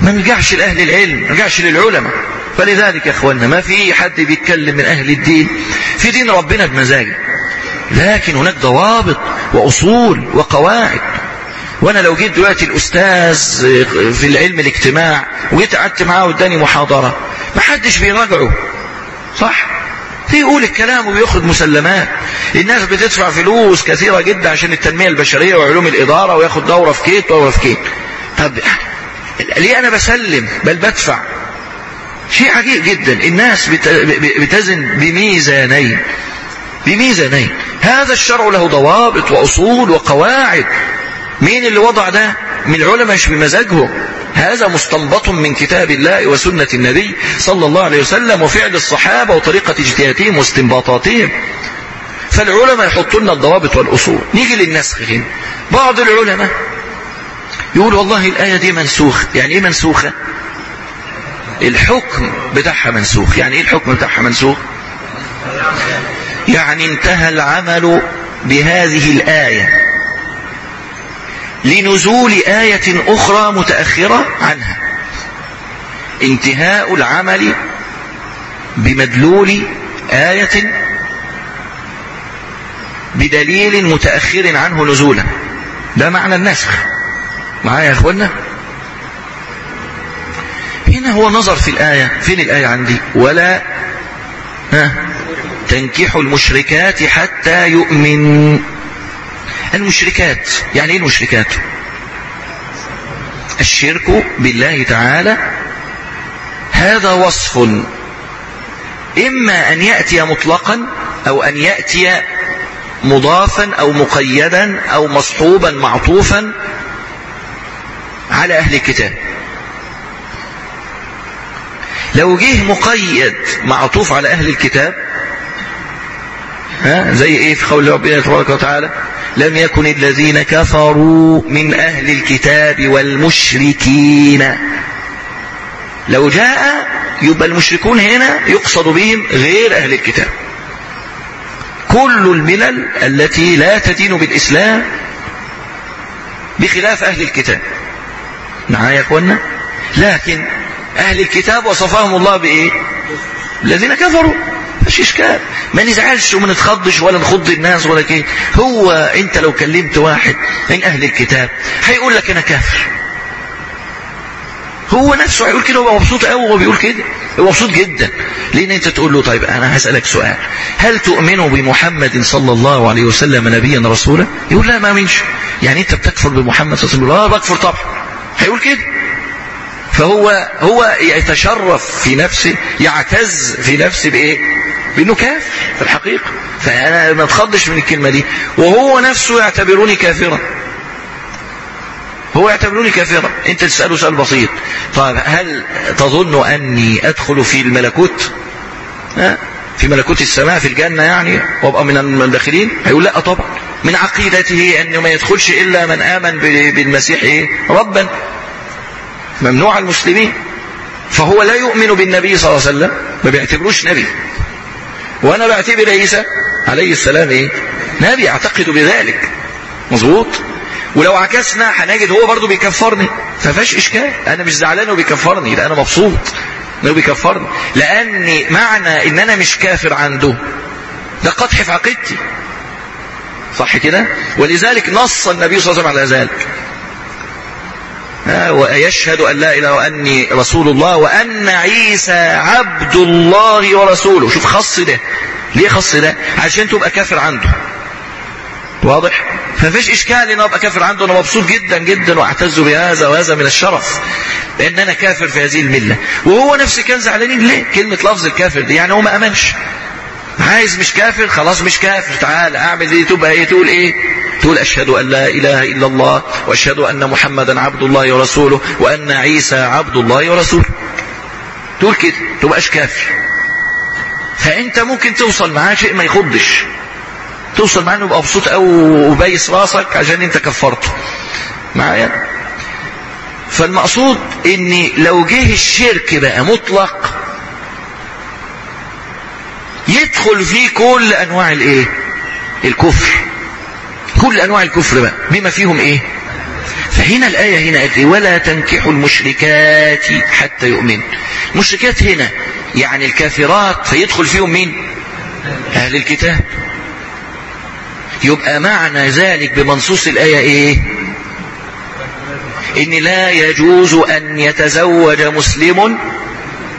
ما نرجعش لأهل العلم ما نرجعش للعلماء. فلذلك يا اخوانا ما في حد بيتكلم من أهل الدين. في دين ربنا بمزاجه. لكن هناك ضوابط وأصول وقواعد. وأنا لو جيت دلوقتي الأستاذ في العلم الاجتماع وجيت قعدت معاه واداني محاضرة ما حدش بيراجعه. صح؟ بيقول الكلام وبيخرج مسلمات. الناس بتدفع فلوس كثيرة جدا عشان التنمية البشرية وعلوم الإدارة وياخد دورة في كيت دورة في كيت. طب ليه أنا بسلم؟ بل بدفع. شيء عجيب جدا. الناس بتزن بميزانين. بميزانين. هذا الشرع له ضوابط وأصول وقواعد. مين اللي وضع ده؟ من العلماء مش بمزاجهم. هذا مستنبط من كتاب الله وسنة النبي صلى الله عليه وسلم وفعل الصحابة وطريقة اجتهادهم واستنباطاتهم. فالعلماء يحطوا لنا الضوابط والأصول. نيجي للنسخ هنا. بعض العلماء يقول والله الآية دي منسوخ يعني إيه منسوخة؟ الحكم بتاعها منسوخ. يعني إيه الحكم بتاعها منسوخ؟ يعني انتهى العمل بهذه الآية. لنزول آية أخرى متأخرة عنها. انتهاء العمل بمدلول آية بدليل متأخر عنه نزولا. ده معنى النسخ. معايا يا اخوانا هنا هو نظر في الآية فين الآية عندي؟ ولا ها؟ تنكحوا المشركات حتى يؤمن. المشركات يعني إيه المشركات؟ الشرك بالله تعالى. هذا وصف. إما أن يأتي مطلقا أو أن يأتي مضافا أو مقيدا أو مصحوبا معطوفا على أهل الكتاب. لو جه مقيد معطوف على أهل الكتاب ها زي إيه في قول ربنا تبارك وتعالى؟ لم يكن الذين كفروا من أهل الكتاب والمشركين. لو جاء يبقى المشركون هنا يقصد بهم غير أهل الكتاب. كل الملل التي لا تدين بالإسلام بخلاف أهل الكتاب. معايا يا اخوانا لكن أهل الكتاب وصفهم الله بإيه؟ الذين كفروا. مش إشكال. ما نزعلش وما نتخضش ولا نخض الناس ولا كده. هو أنت لو كلمت واحد من أهل الكتاب هيقول لك أنا كافر. هو نفسه هيقول كده هو مبسوط قوي وهو بيقول كده. هو مبسوط جدا. لأن أنت تقول له طيب أنا هسألك سؤال. هل تؤمن بمحمد صلى الله عليه وسلم نبيا رسولا؟ يقول لا ما امنش يعني أنت بتكفر بمحمد صلى الله عليه وسلم؟ آه بكفر طبعا. هيقول كده؟ فهو هو يتشرف في نفسه يعتز في نفسه بإيه؟ بإنه كافر في الحقيقة. فأنا ما اتخضش من الكلمة دي. وهو نفسه يعتبروني كافرا. هو يعتبروني كافرا. أنت تسأله سؤال بسيط. طيب هل تظن أني أدخل في الملكوت؟ ها؟ في ملكوت السماء في الجنة يعني وابقى من الداخلين هيقول لا طبعا. من عقيدته انه ما يدخلش إلا من آمن بالمسيح إيه؟ ربا. ممنوع المسلمين. فهو لا يؤمن بالنبي صلى الله عليه وسلم. ما بيعتبروش نبي. وأنا بعتبر عيسى عليه السلام إيه؟ نبي. أعتقد بذلك. مظبوط؟ ولو عكسنا هنجد هو برضه بيكفرني. ففاش إشكال. أنا مش زعلان انه بيكفرني لا أنا مبسوط. انه بيكفرني. لأن معنى ان أنا مش كافر عنده. ده قدح في عقيدتي. صح كده؟ ولذلك نص النبي صلى الله عليه وسلم على ذلك. ويشهد أن لا إله وأني رسول الله وأن عيسى عبد الله ورسوله. شوف خص ده. ليه خص ده؟ عشان تبقى كافر عنده. واضح؟ ففيش إشكال إن أبقى كافر عنده. أنا مبسوط جدا جدا وأعتز بهذا وهذا من الشرف لأن أنا كافر في هذه الملة. وهو نفسه كان زعلانين ليه؟ كلمة لفظ الكافر دي يعني هو ما أمنش. عايز مش كافر خلاص مش كافر تعال أعمل إيه تبقى إيه تقول إيه؟ تقول أشهد أن لا إله إلا الله وأشهد أن محمدا عبد الله ورسوله وأن عيسى عبد الله ورسوله. تقول كده تبقاش كافر. فأنت ممكن توصل معاه شيء ما يخضش. توصل معاه انه يبقى مبسوط أو وبايس راسك عشان أنت كفرته معايا؟ فالمقصود ان لو جه الشرك بقى مطلق يدخل فيه كل أنواع الإيه؟ الكفر. كل أنواع الكفر بقى بما فيهم إيه؟ فهنا الآية هنا قالت ولا تنكحوا المشركات حتى يؤمن. المشركات هنا يعني الكافرات فيدخل فيهم مين؟ أهل الكتاب. يبقى معنى ذلك بمنصوص الآية إيه؟ إن لا يجوز أن يتزوج مسلم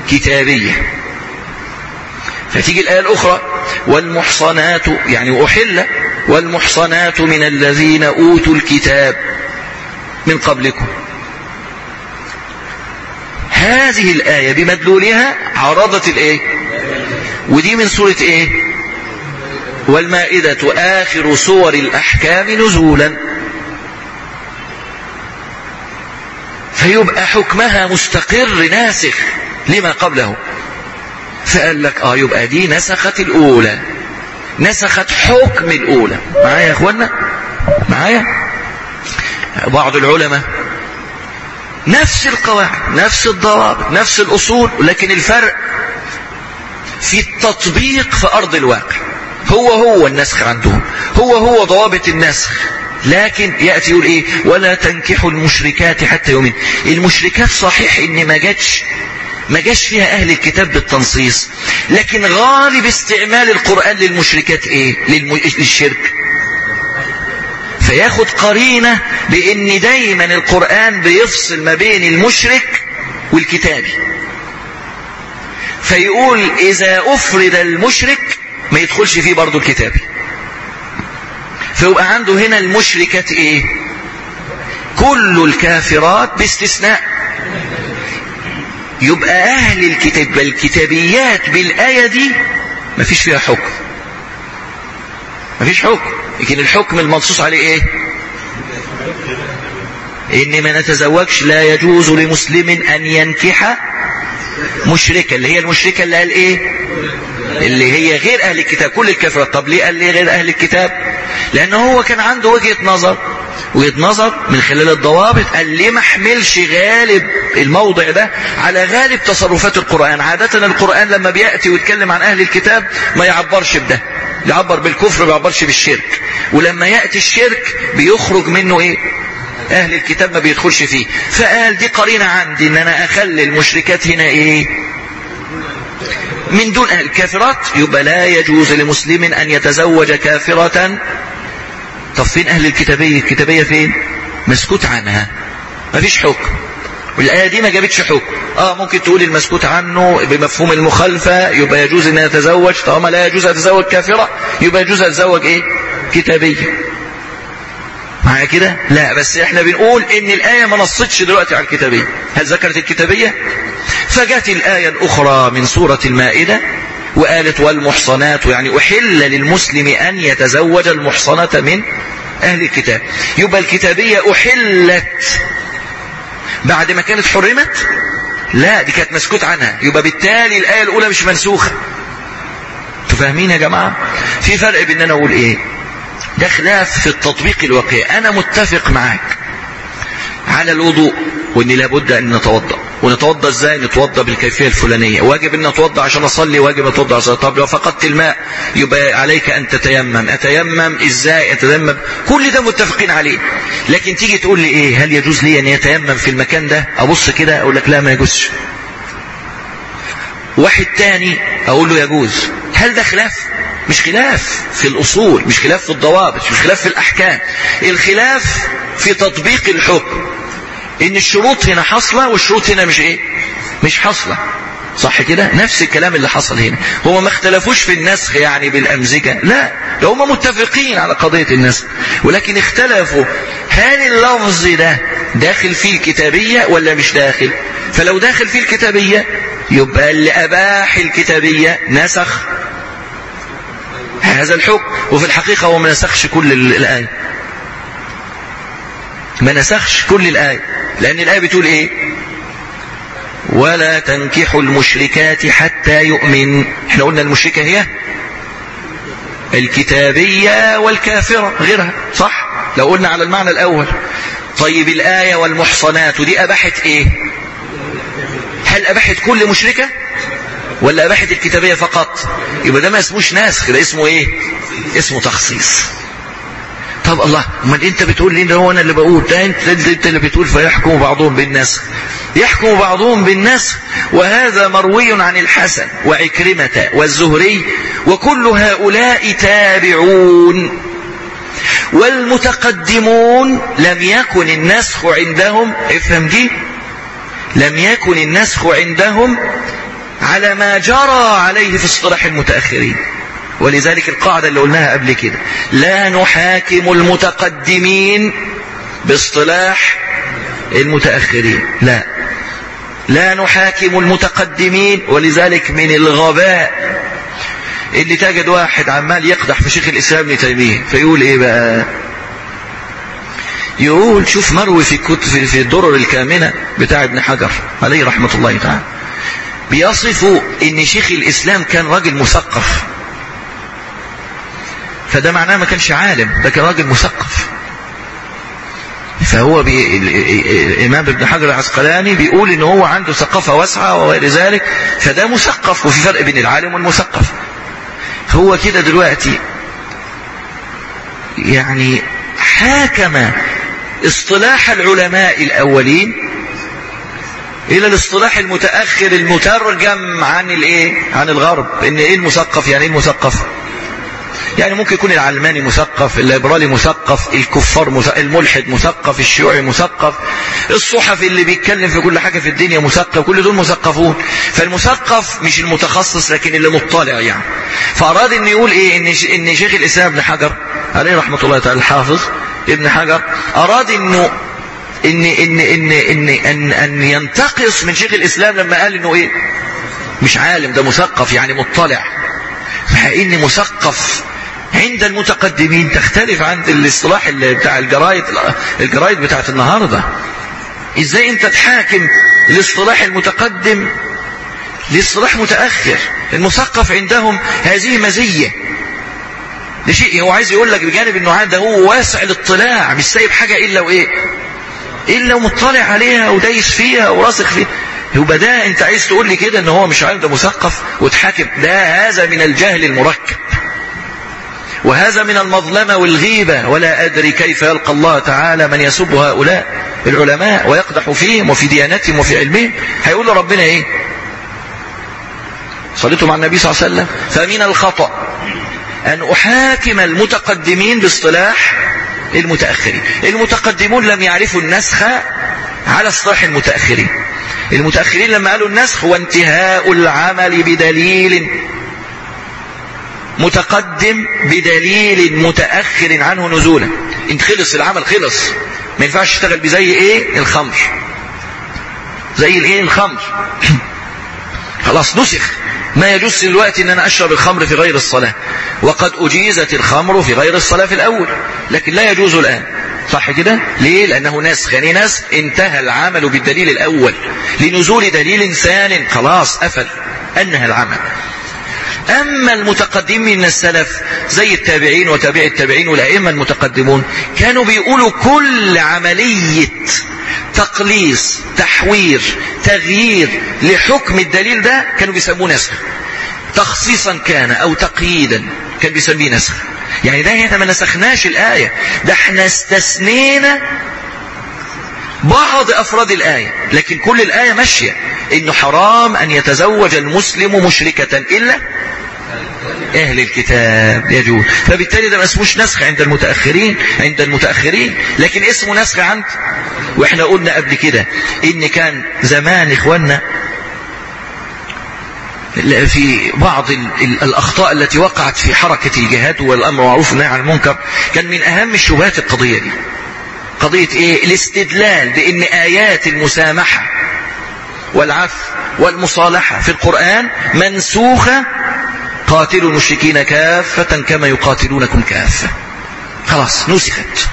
كتابية. فتيجي الآية الأخرى والمحصنات يعني أحل والمحصنات من الذين أوتوا الكتاب من قبلكم. هذه الآية بمدلولها عرضت الإيه؟ ودي من سورة إيه؟ والمائدة آخر سور الأحكام نزولا. فيبقى حكمها مستقر ناسخ لما قبله. فقال لك آه يبقى دي نسخت الأولى. نسخت حكم الأولى. معايا يا اخوانا معايا؟ بعض العلماء نفس القواعد نفس الضوابط نفس الأصول لكن الفرق في التطبيق في أرض الواقع. هو هو النسخ عندهم. هو هو ضوابط النسخ. لكن يأتي يقول إيه؟ ولا تنكحوا المشركات حتى يؤمن. المشركات صحيح إن ما جاتش ما جاش فيها أهل الكتاب بالتنصيص. لكن غالب استعمال القرآن للمشركات إيه؟ للم... للشرك. فياخد قرينة بإن دايما القرآن بيفصل ما بين المشرك والكتابي. فيقول إذا أفرد المشرك ما يدخلش فيه برضو الكتابي فيبقى عنده هنا المشركات إيه؟ كل الكافرات باستثناء. يبقى أهل الكتاب الكتابيات بالآية دي ما فيش فيها حكم. ما فيش حكم. لكن الحكم المنصوص عليه إيه؟ ان ما نتزوجش لا يجوز لمسلم أن ينكح مشركة اللي هي المشركة اللي قال إيه؟ اللي هي غير أهل الكتاب. كل الكافرات طب ليه قال ليه غير أهل الكتاب؟ لأن هو كان عنده وجهة نظر. وجهة نظر من خلال الضوابط. قال ليه ما أحملش غالب الموضع ده على غالب تصرفات القرآن؟ عادة القرآن لما بيأتي ويتكلم عن أهل الكتاب ما يعبرش بده. يعبر بالكفر ما يعبرش بالشرك. ولما يأتي الشرك بيخرج منه إيه؟ أهل الكتاب ما بيدخلش فيه. فقال دي قرينة عندي إن أنا أخلي المشركات هنا إيه؟ من دون أهل الكافرات. يبقى لا يجوز لمسلم أن يتزوج كافرة. طب فين أهل الكتابية؟ الكتابية فين؟ مسكوت عنها. ما فيش حكم. والآية دي ما جابتش حكم. آه ممكن تقول المسكوت عنه بمفهوم المخالفة. يبقى يجوز إن يتزوج طالما لا يجوز ان يتزوج كافرة يبقى يجوز ان يتزوج إيه؟ كتابية. معايا كده؟ لا بس إحنا بنقول إن الآية ما نصتش دلوقتي على الكتابية. هل ذكرت الكتابية؟ فجت الآية الأخرى من سورة المائدة وقالت والمحصنات يعني أحل للمسلم أن يتزوج المحصنة من أهل الكتاب. يبقى الكتابية أحلت. بعد ما كانت حرمت؟ لا دي كانت مسكوت عنها. يبقى بالتالي الآية الأولى مش منسوخة. تفهمين يا جماعة؟ في فرق بين أنا أقول إيه؟ ده خلاف في التطبيق الواقعي. أنا متفق معاك على الوضوء وإن لابد أن نتوضأ. ونتوضأ إزاي؟ نتوضأ بالكيفية الفلانية. واجب أن نتوضأ عشان أصلي واجب أتوضأ عشان طب لو فقدت الماء يبقى عليك أن تتيمم. أتيمم إزاي؟ أتيمم. كل ده متفقين عليه. لكن تيجي تقول لي إيه؟ هل يجوز لي أن يتيمم في المكان ده؟ أبص كده أقول لك لا ما يجوزش. واحد تاني أقول له يجوز. هل ده خلاف؟ مش خلاف في الأصول مش خلاف في الضوابط مش خلاف في الأحكام. الخلاف في تطبيق الحكم. إن الشروط هنا حصلة والشروط هنا مش إيه؟ مش حصلة صح كده؟ نفس الكلام اللي حصل هنا. هما ما اختلفوش في النسخ يعني بالأمزجة. لا ده هما متفقين على قضية النسخ. ولكن اختلفوا. هل اللفظ ده داخل فيه الكتابية ولا مش داخل؟ فلو داخل فيه الكتابية يبقى اللي أباح الكتابية نسخ بهذا الحكم. وفي الحقيقة هو ما نسخش كل ال- الآية. ما نسخش كل الآية. لأن الآية بتقول إيه؟ ولا تنكحوا المشركات حتى يؤمن. إحنا قلنا المشركة هي الكتابية والكافرة غيرها صح؟ لو قلنا على المعنى الأول. طيب الآية والمحصنات دي أباحت إيه؟ هل أباحت كل مشركة؟ ولا أباحت الكتابية فقط؟ يبقى ده ما اسموش ناسخ ده اسمه إيه؟ اسمه تخصيص. طب الله أمال أنت بتقول لي ده هو أنا اللي بقول؟ ده أنت, أنت اللي بتقول فيحكم بعضهم بالنسخ يحكم بعضهم بالنسخ وهذا مروي عن الحسن وعكرمة والزهري وكل هؤلاء تابعون. والمتقدمون لم يكن النسخ عندهم افهم دي. لم يكن النسخ عندهم على ما جرى عليه في اصطلاح المتأخرين. ولذلك القاعدة اللي قلناها قبل كده. لا نحاكم المتقدمين باصطلاح المتأخرين. لا. لا نحاكم المتقدمين ولذلك من الغباء اللي تجد واحد عمال يقدح في شيخ الإسلام ابن تيمية فيقول إيه بقى؟ يقول شوف مروي في كتب في, الدرر الكامنة بتاع ابن حجر عليه رحمة الله تعالى. بيصفوا إن شيخ الإسلام كان راجل مثقف. فده معناه ما كانش عالم ده كان راجل مثقف. فهو بي... الإمام ابن حجر العسقلاني بيقول إن هو عنده ثقافة واسعة وغير ذلك فده مثقف وفي فرق بين العالم والمثقف. هو كده دلوقتي يعني حاكم اصطلاح العلماء الأولين إلى الاصطلاح المتأخر المترجم عن الإيه؟ عن الغرب. إن إيه المثقف؟ يعني إيه المثقف؟ يعني ممكن يكون العلماني مثقف الليبرالي مثقف الكفار مثقف الملحد مثقف الشيوعي مثقف الصحفي اللي بيتكلم في كل حاجة في الدنيا مثقف كل دول مثقفون. فالمثقف مش المتخصص لكن اللي مطلع يعني. فأراد ان يقول إيه؟ إن إن شيخ الإسلام ابن حجر عليه رحمة الله تعالى الحافظ ابن حجر أراد إنه إن إن إن إن أن, أن ينتقص من شيخ الإسلام لما قال إنه إيه؟ مش عالم ده مثقف يعني مطلع. مع ان مثقف عند المتقدمين تختلف عن الاصطلاح بتاع الجرايد الجرايد بتاعت النهارده. إزاي أنت تحاكم الاصطلاح المتقدم لاصطلاح متأخر؟ المثقف عندهم هذه مزية. ده شيء هو عايز يقول لك بجانب إنه ده هو واسع الاطلاع مش سايب حاجة إلا وإيه؟ إلا ومطلع عليها ودايس فيها وراسخ فيها. يبقى ده أنت عايز تقول لي كده إن هو مش عارف ده مثقف وتحاكم ده هذا من الجهل المركب. وهذا من المظلمة والغيبة. ولا أدري كيف يلقى الله تعالى من يسب هؤلاء العلماء ويقدح فيهم وفي ديانتهم وفي علمهم. هيقول ربنا إيه؟ صليتوا مع النبي صلى الله عليه وسلم فمن الخطأ أن أحاكم المتقدمين باصطلاح المتأخرين. المتقدمون لم يعرفوا النسخ على اصطلاح المتأخرين. المتأخرين لما قالوا النسخ هو انتهاء العمل بدليل متقدم بدليل متأخر عنه نزولا. انت خلص العمل خلص. ما ينفعش تشتغل بزي إيه؟ الخمر. زي الايه الخمر. *coughs* خلاص نسخ. ما يجوز دلوقتي إن أنا أشرب الخمر في غير الصلاة. وقد أجيزت الخمر في غير الصلاة في الأول. لكن لا يجوز الآن. صح كده؟ ليه؟ لأنه نسخ يعني نسخ انتهى العمل بالدليل الأول. لنزول دليل ثان خلاص قفل أنهى العمل. أما المتقدمين من السلف زي التابعين وتابع التابعين والأئمة المتقدمون كانوا بيقولوا كل عملية تقليص تحوير تغيير لحكم الدليل ده كانوا بيسموه نسخ. تخصيصا كان أو تقييدا كان بيسميه نسخ. يعني ده إحنا ما نسخناش الآية ده إحنا استثنينا بعض أفراد الآية لكن كل الآية ماشية. إنه حرام أن يتزوج المسلم مشركة إلا أهل الكتاب يجوز. فبالتالي ده ما اسموش نسخ عند المتأخرين عند المتأخرين. لكن اسمه نسخ عند وإحنا قلنا قبل كده إن كان زمان إخواننا في بعض ال ال الأخطاء التي وقعت في حركة الجهاد والأمر معروف والنهي عن المنكر كان من أهم الشبهات القضية دي. قضية إيه؟ الاستدلال بأن آيات المسامحة والعفو والمصالحة في القرآن منسوخة. قاتلوا المشركين كافة كما يقاتلونكم كافة. خلاص نسخت.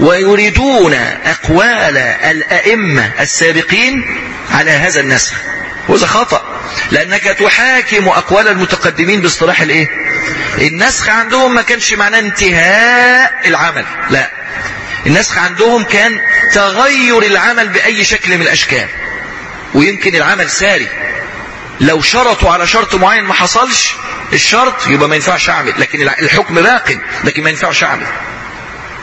ويريدون أقوال الأئمة السابقين على هذا النسخ. وهذا خطأ لأنك تحاكم أقوال المتقدمين باصطلاح الإيه؟ النسخ عندهم ما كانش معناه انتهاء العمل. لا. النسخ عندهم كان تغير العمل بأي شكل من الأشكال. ويمكن العمل ساري. لو شرطوا على شرط معين ما حصلش الشرط يبقى ما ينفعش أعمل. لكن الحكم باق لكن ما ينفعش أعمل.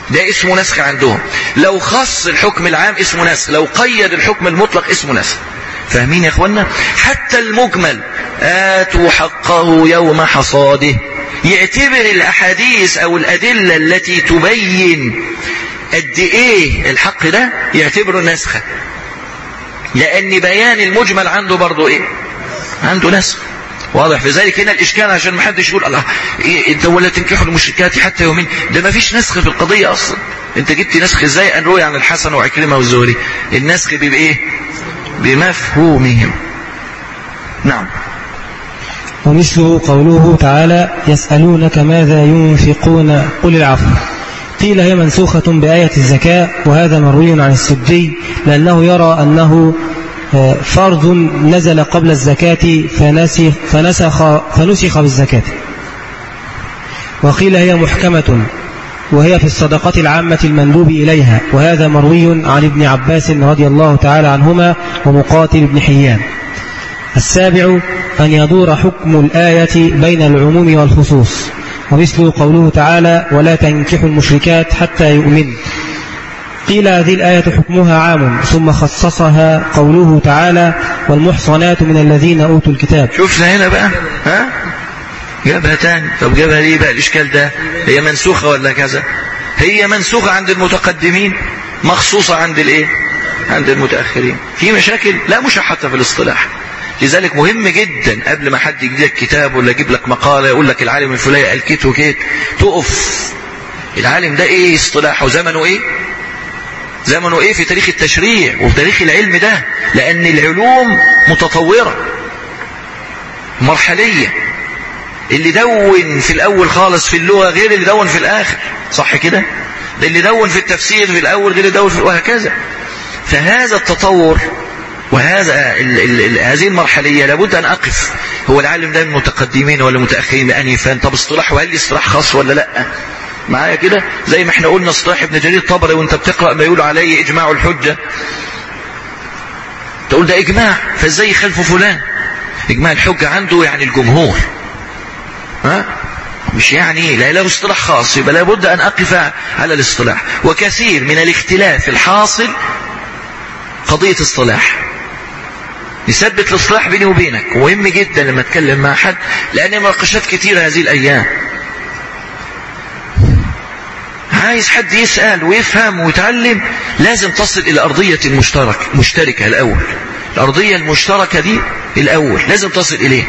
ده اسمه نسخ عندهم. لو خص الحكم العام اسمه نسخ. لو قيد الحكم المطلق اسمه نسخ. فاهمين يا اخوانا حتى المجمل آتوا حقه يوم حصاده. يعتبر الأحاديث أو الأدلة التي تبين قد إيه الحق ده يعتبره نسخة. لأن بيان المجمل عنده برضه إيه؟ عنده نسخ واضح في ذلك. هنا الإشكال عشان ما حدش يقول الله إيه أنت ولا تنكحوا المشركات حتى يومين. ده ما فيش نسخ في القضية أصلا. أنت جبت نسخ إزاي؟ أن روي عن الحسن وعكرمة والزهري. النسخ بيبقى إيه؟ بمفهومهم. نعم. ومثله قوله تعالى يسألونك ماذا ينفقون؟ قل العفو. قيل هي منسوخة بآية الزكاة وهذا مروي عن السدي لأنه يرى أنه فرض نزل قبل الزكاة فنسخ, فنسخ, فنسخ بالزكاة. وقيل هي محكمة وهي في الصدقة العامة المندوب إليها وهذا مروي عن ابن عباس رضي الله تعالى عنهما ومقاتل بن حيان. السابع أن يدور حكم الآية بين العموم والخصوص. ومثل قوله تعالى ولا تنكحوا المشركات حتى يؤمن قيل هذه الآية حكمها عام ثم خصصها قوله تعالى والمحصنات من الذين أوتوا الكتاب شفنا هنا بقى ها؟ جابها تاني. طب جابها ليه بقى الإشكال ده؟ هي منسوخة ولا كذا؟ هي منسوخة عند المتقدمين مخصوصة عند الإيه؟ عند المتأخرين. في مشاكل لا مش حتى في الاصطلاح. لذلك مهم جدا قبل ما حد يجيب لك كتاب ولا يجيب لك مقالة يقول لك العالم الفلاني قال كيت وكيت. تقف العالم ده إيه؟ اصطلاحه زمنه إيه؟ زمنه إيه في تاريخ التشريع وفي تاريخ العلم ده؟ لأن العلوم متطورة. مرحلية. اللي دون في الأول خالص في اللغة غير اللي دون في الآخر. صح كده؟ اللي دون في التفسير في الأول غير اللي دون في وهكذا. فهذا التطور وهذا هذه المرحلية لابد أن أقف. هو العالم ده من متقدمين ولا متأخرين بأنهي فان. طب اصطلاح وهل اصطلاح خاص ولا لأ؟ معايا كده؟ زي ما إحنا قلنا اصطلاح ابن جرير الطبري وأنت بتقرأ ما يقول عليه إجماع الحجة. تقول ده إجماع فإزاي يخالفه فلان؟ إجماع الحجة عنده يعني الجمهور. ها؟ مش يعني لا له اصطلاح خاص يبقى لابد أن أقف على الاصطلاح. وكثير من الاختلاف الحاصل قضية اصطلاح. يثبت الاصلاح بيني وبينك. مهم جدا لما أتكلم مع حد لأن مناقشات كتيرة هذه الأيام. عايز حد يسأل ويفهم ويتعلم لازم تصل إلى أرضية المشترك مشتركة الأول. الأرضية المشتركة دي الأول. لازم تصل اليه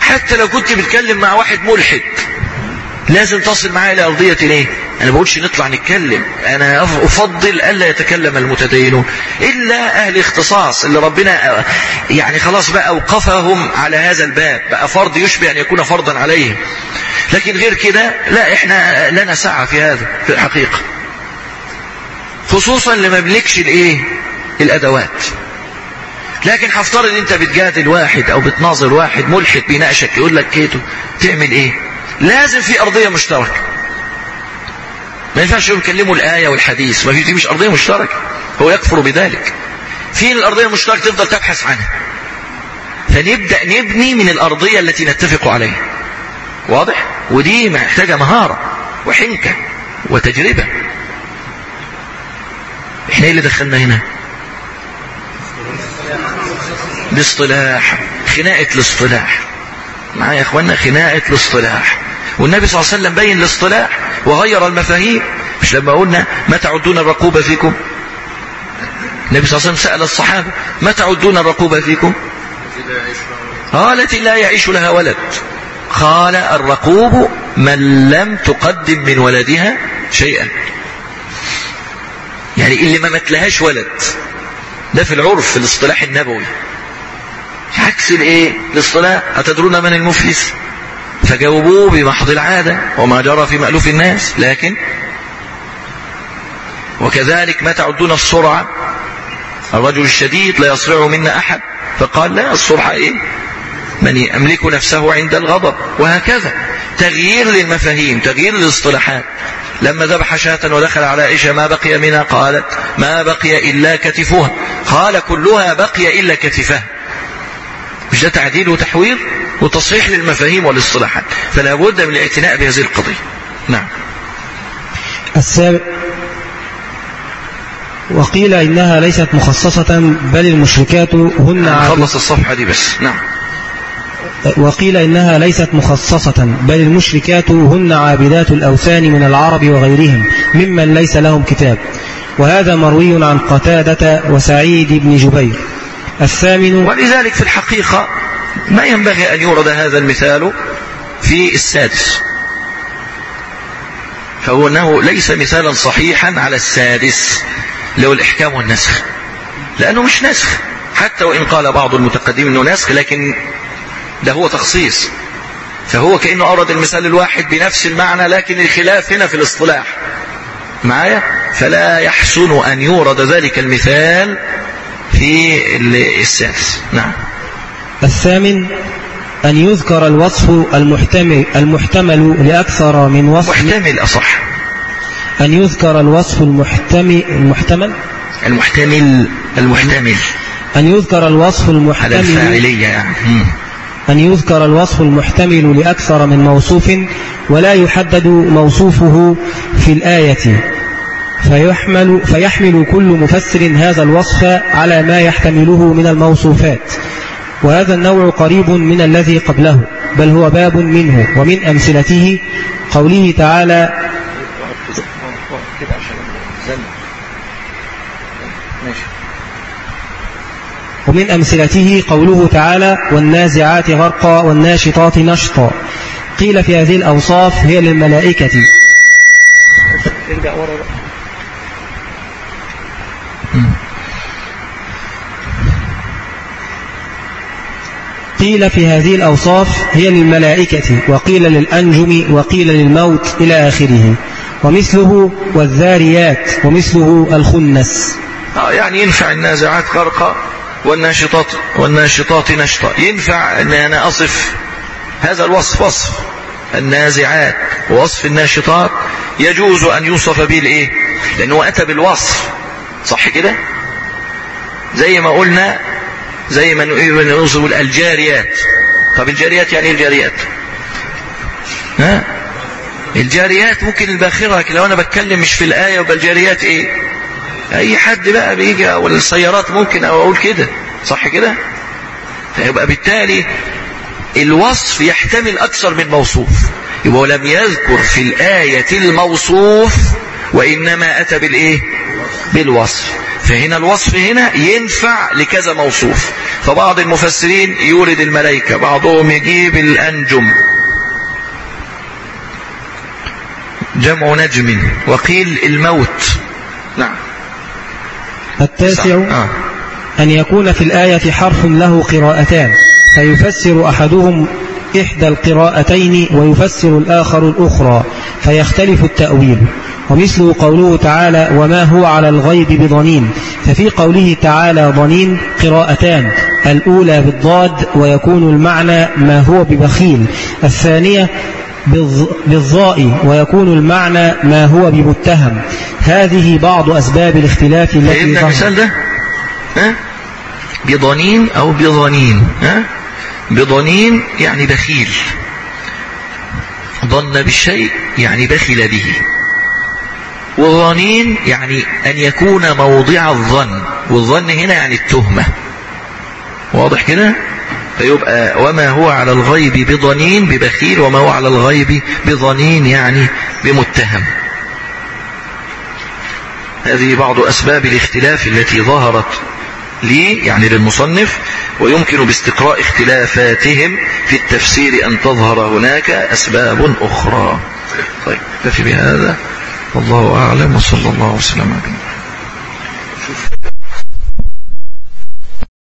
حتى لو كنت بتكلم مع واحد ملحد لازم تصل معاه إلى أرضية الايه أنا بقولش نطلع نتكلم. أنا أفضل ألا يتكلم المتدينون. إلا أهل اختصاص اللي ربنا يعني خلاص بقى أوقفهم على هذا الباب. بقى فرض يشبه أن يكون فرضا عليهم. لكن غير كده لا إحنا لنا سعة في هذا في الحقيقة. خصوصا لما بلكش الإيه؟ الأدوات. لكن هفترض أنت بتجادل واحد أو بتناظر واحد ملحد بيناقشك يقول لك كيتو تعمل إيه؟ لازم في أرضية مشتركة. ما ينفعش يكلموا الآية والحديث. ما دي مش أرضية مشتركة. هو يكفر بذلك. فين الأرضية المشتركة تفضل تبحث عنها. فنبدأ نبني من الأرضية التي نتفق عليها. واضح؟ ودي محتاجة مهارة وحنكة وتجربة. إحنا إيه اللي دخلنا هنا؟ الاصطلاح. خناقة الاصطلاح. معايا يا اخوانا خناقة الاصطلاح. والنبي صلى الله عليه وسلم بين الاصطلاح وغير المفاهيم. مش لما قلنا ما تعدون الرقوبة فيكم. النبي صلى الله عليه وسلم سأل الصحابة ما تعدون الرقوبة فيكم؟ قالت لا يعيش لها ولد. قال الرقوب من لم تقدم من ولدها شيئا. يعني اللي ما متلهاش ولد. ده في العرف في الاصطلاح النبوي. عكس الايه؟ الاصطلاح أتدرون من المفلس؟ فجاوبوه بمحض العادة وما جرى في مألوف الناس. لكن وكذلك ما تعدون السرعة؟ الرجل الشديد لا يصرع منا أحد. فقال لا السرعة إيه؟ من يملك نفسه عند الغضب. وهكذا تغيير للمفاهيم تغيير للاصطلاحات. لما ذبح شاة ودخل على عائشة ما بقي منها؟ قالت ما بقي إلا كتفها. قال كلها بقي إلا كتفها. مش ده تعديل وتحوير وتصحيح للمفاهيم والاصطلاحات. فلا بد من الاعتناء بهذه القضية. نعم. السابع وقيل إنها ليست مخصصة بل المشركات هن خلص الصفحة دي بس. نعم. وقيل إنها ليست مخصصة بل المشركات هن عابدات الأوثان من العرب وغيرهم ممن ليس لهم كتاب. وهذا مروي عن قتادة وسعيد بن جبير. الثامن ولذلك في الحقيقة ما ينبغي أن يورد هذا المثال في السادس. فهو أنه ليس مثالا صحيحا على السادس لو الإحكام والنسخ. لأنه مش نسخ. حتى وإن قال بعض المتقدمين أنه نسخ لكن ده هو تخصيص. فهو كأنه أورد المثال الواحد بنفس المعنى لكن الخلاف هنا في الاصطلاح. معايا؟ فلا يحسن أن يورد ذلك المثال في السادس. نعم. الثامن أن يذكر الوصف المحتمل, المحتمل لأكثر من وصف. محتمل أصح. أن يذكر الوصف المحتمل المحتمل؟ المحتمل المحتمل. أن يذكر الوصف على المحتمل الفاعلية. يعني. أن يذكر الوصف المحتمل لأكثر من موصوف ولا يحدد موصوفه في الآية. فيحمل, فيحمل كل مفسر هذا الوصف على ما يحتمله من الموصوفات. وهذا النوع قريب من الذي قبله بل هو باب منه ومن أمثلته قوله تعالى ومن أمثلته قوله تعالى والنازعات غرقا والناشطات نشطا. قيل في هذه الأوصاف هي للملائكة. قيل في هذه الأوصاف هي للملائكة وقيل للأنجم وقيل للموت إلى آخره. ومثله والذاريات ومثله الخنس. آه يعني ينفع النازعات غرقا والناشطات والناشطات نشطا ينفع إن أنا أصف هذا الوصف وصف النازعات ووصف الناشطات. يجوز أن يوصف به لأنه أتى بالوصف صح كده؟ زي ما قلنا زي ما نوصف الجاريات. طب الجاريات يعني إيه الجاريات؟ ها؟ الجاريات ممكن الباخرة لو أنا بتكلم مش في الآية يبقى الجاريات إيه؟ أي حد بقى بيجي أو السيارات ممكن أو أقول كده. صح كده؟ فيبقى بالتالي الوصف يحتمل أكثر من موصوف. يبقى لم يذكر في الآية الموصوف وإنما أتى بالإيه؟ بالوصف. فهنا الوصف هنا ينفع لكذا موصوف. فبعض المفسرين يورد الملائكة بعضهم يجيب الأنجم. جمع نجم وقيل الموت. نعم. التاسع آه. أن يكون في الآية حرف له قراءتان فيفسر أحدهم إحدى القراءتين ويفسر الآخر الأخرى فيختلف التأويل. ومثل قوله تعالى وما هو على الغيب بضنين ففي قوله تعالى ضنين قراءتان الأولى بالضاد ويكون المعنى ما هو ببخيل الثانية بالظ- بالظاء ويكون المعنى ما هو بمتهم هذه بعض أسباب الاختلاف التي ظهرت. ده بضنين أو بضنين ها؟ بضنين يعني بخيل. ظن بالشيء يعني بخل به. وظنين يعني أن يكون موضع الظن. والظن هنا يعني التهمة. واضح كده؟ فيبقى وما هو على الغيب بضنين ببخيل وما هو على الغيب بضنين يعني بمتهم. هذه بعض أسباب الاختلاف التي ظهرت لي يعني للمصنف ويمكن باستقراء اختلافاتهم في التفسير أن تظهر هناك أسباب أخرى. طيب نكتفي بهذا. والله أعلم وصلى الله وسلم نبينا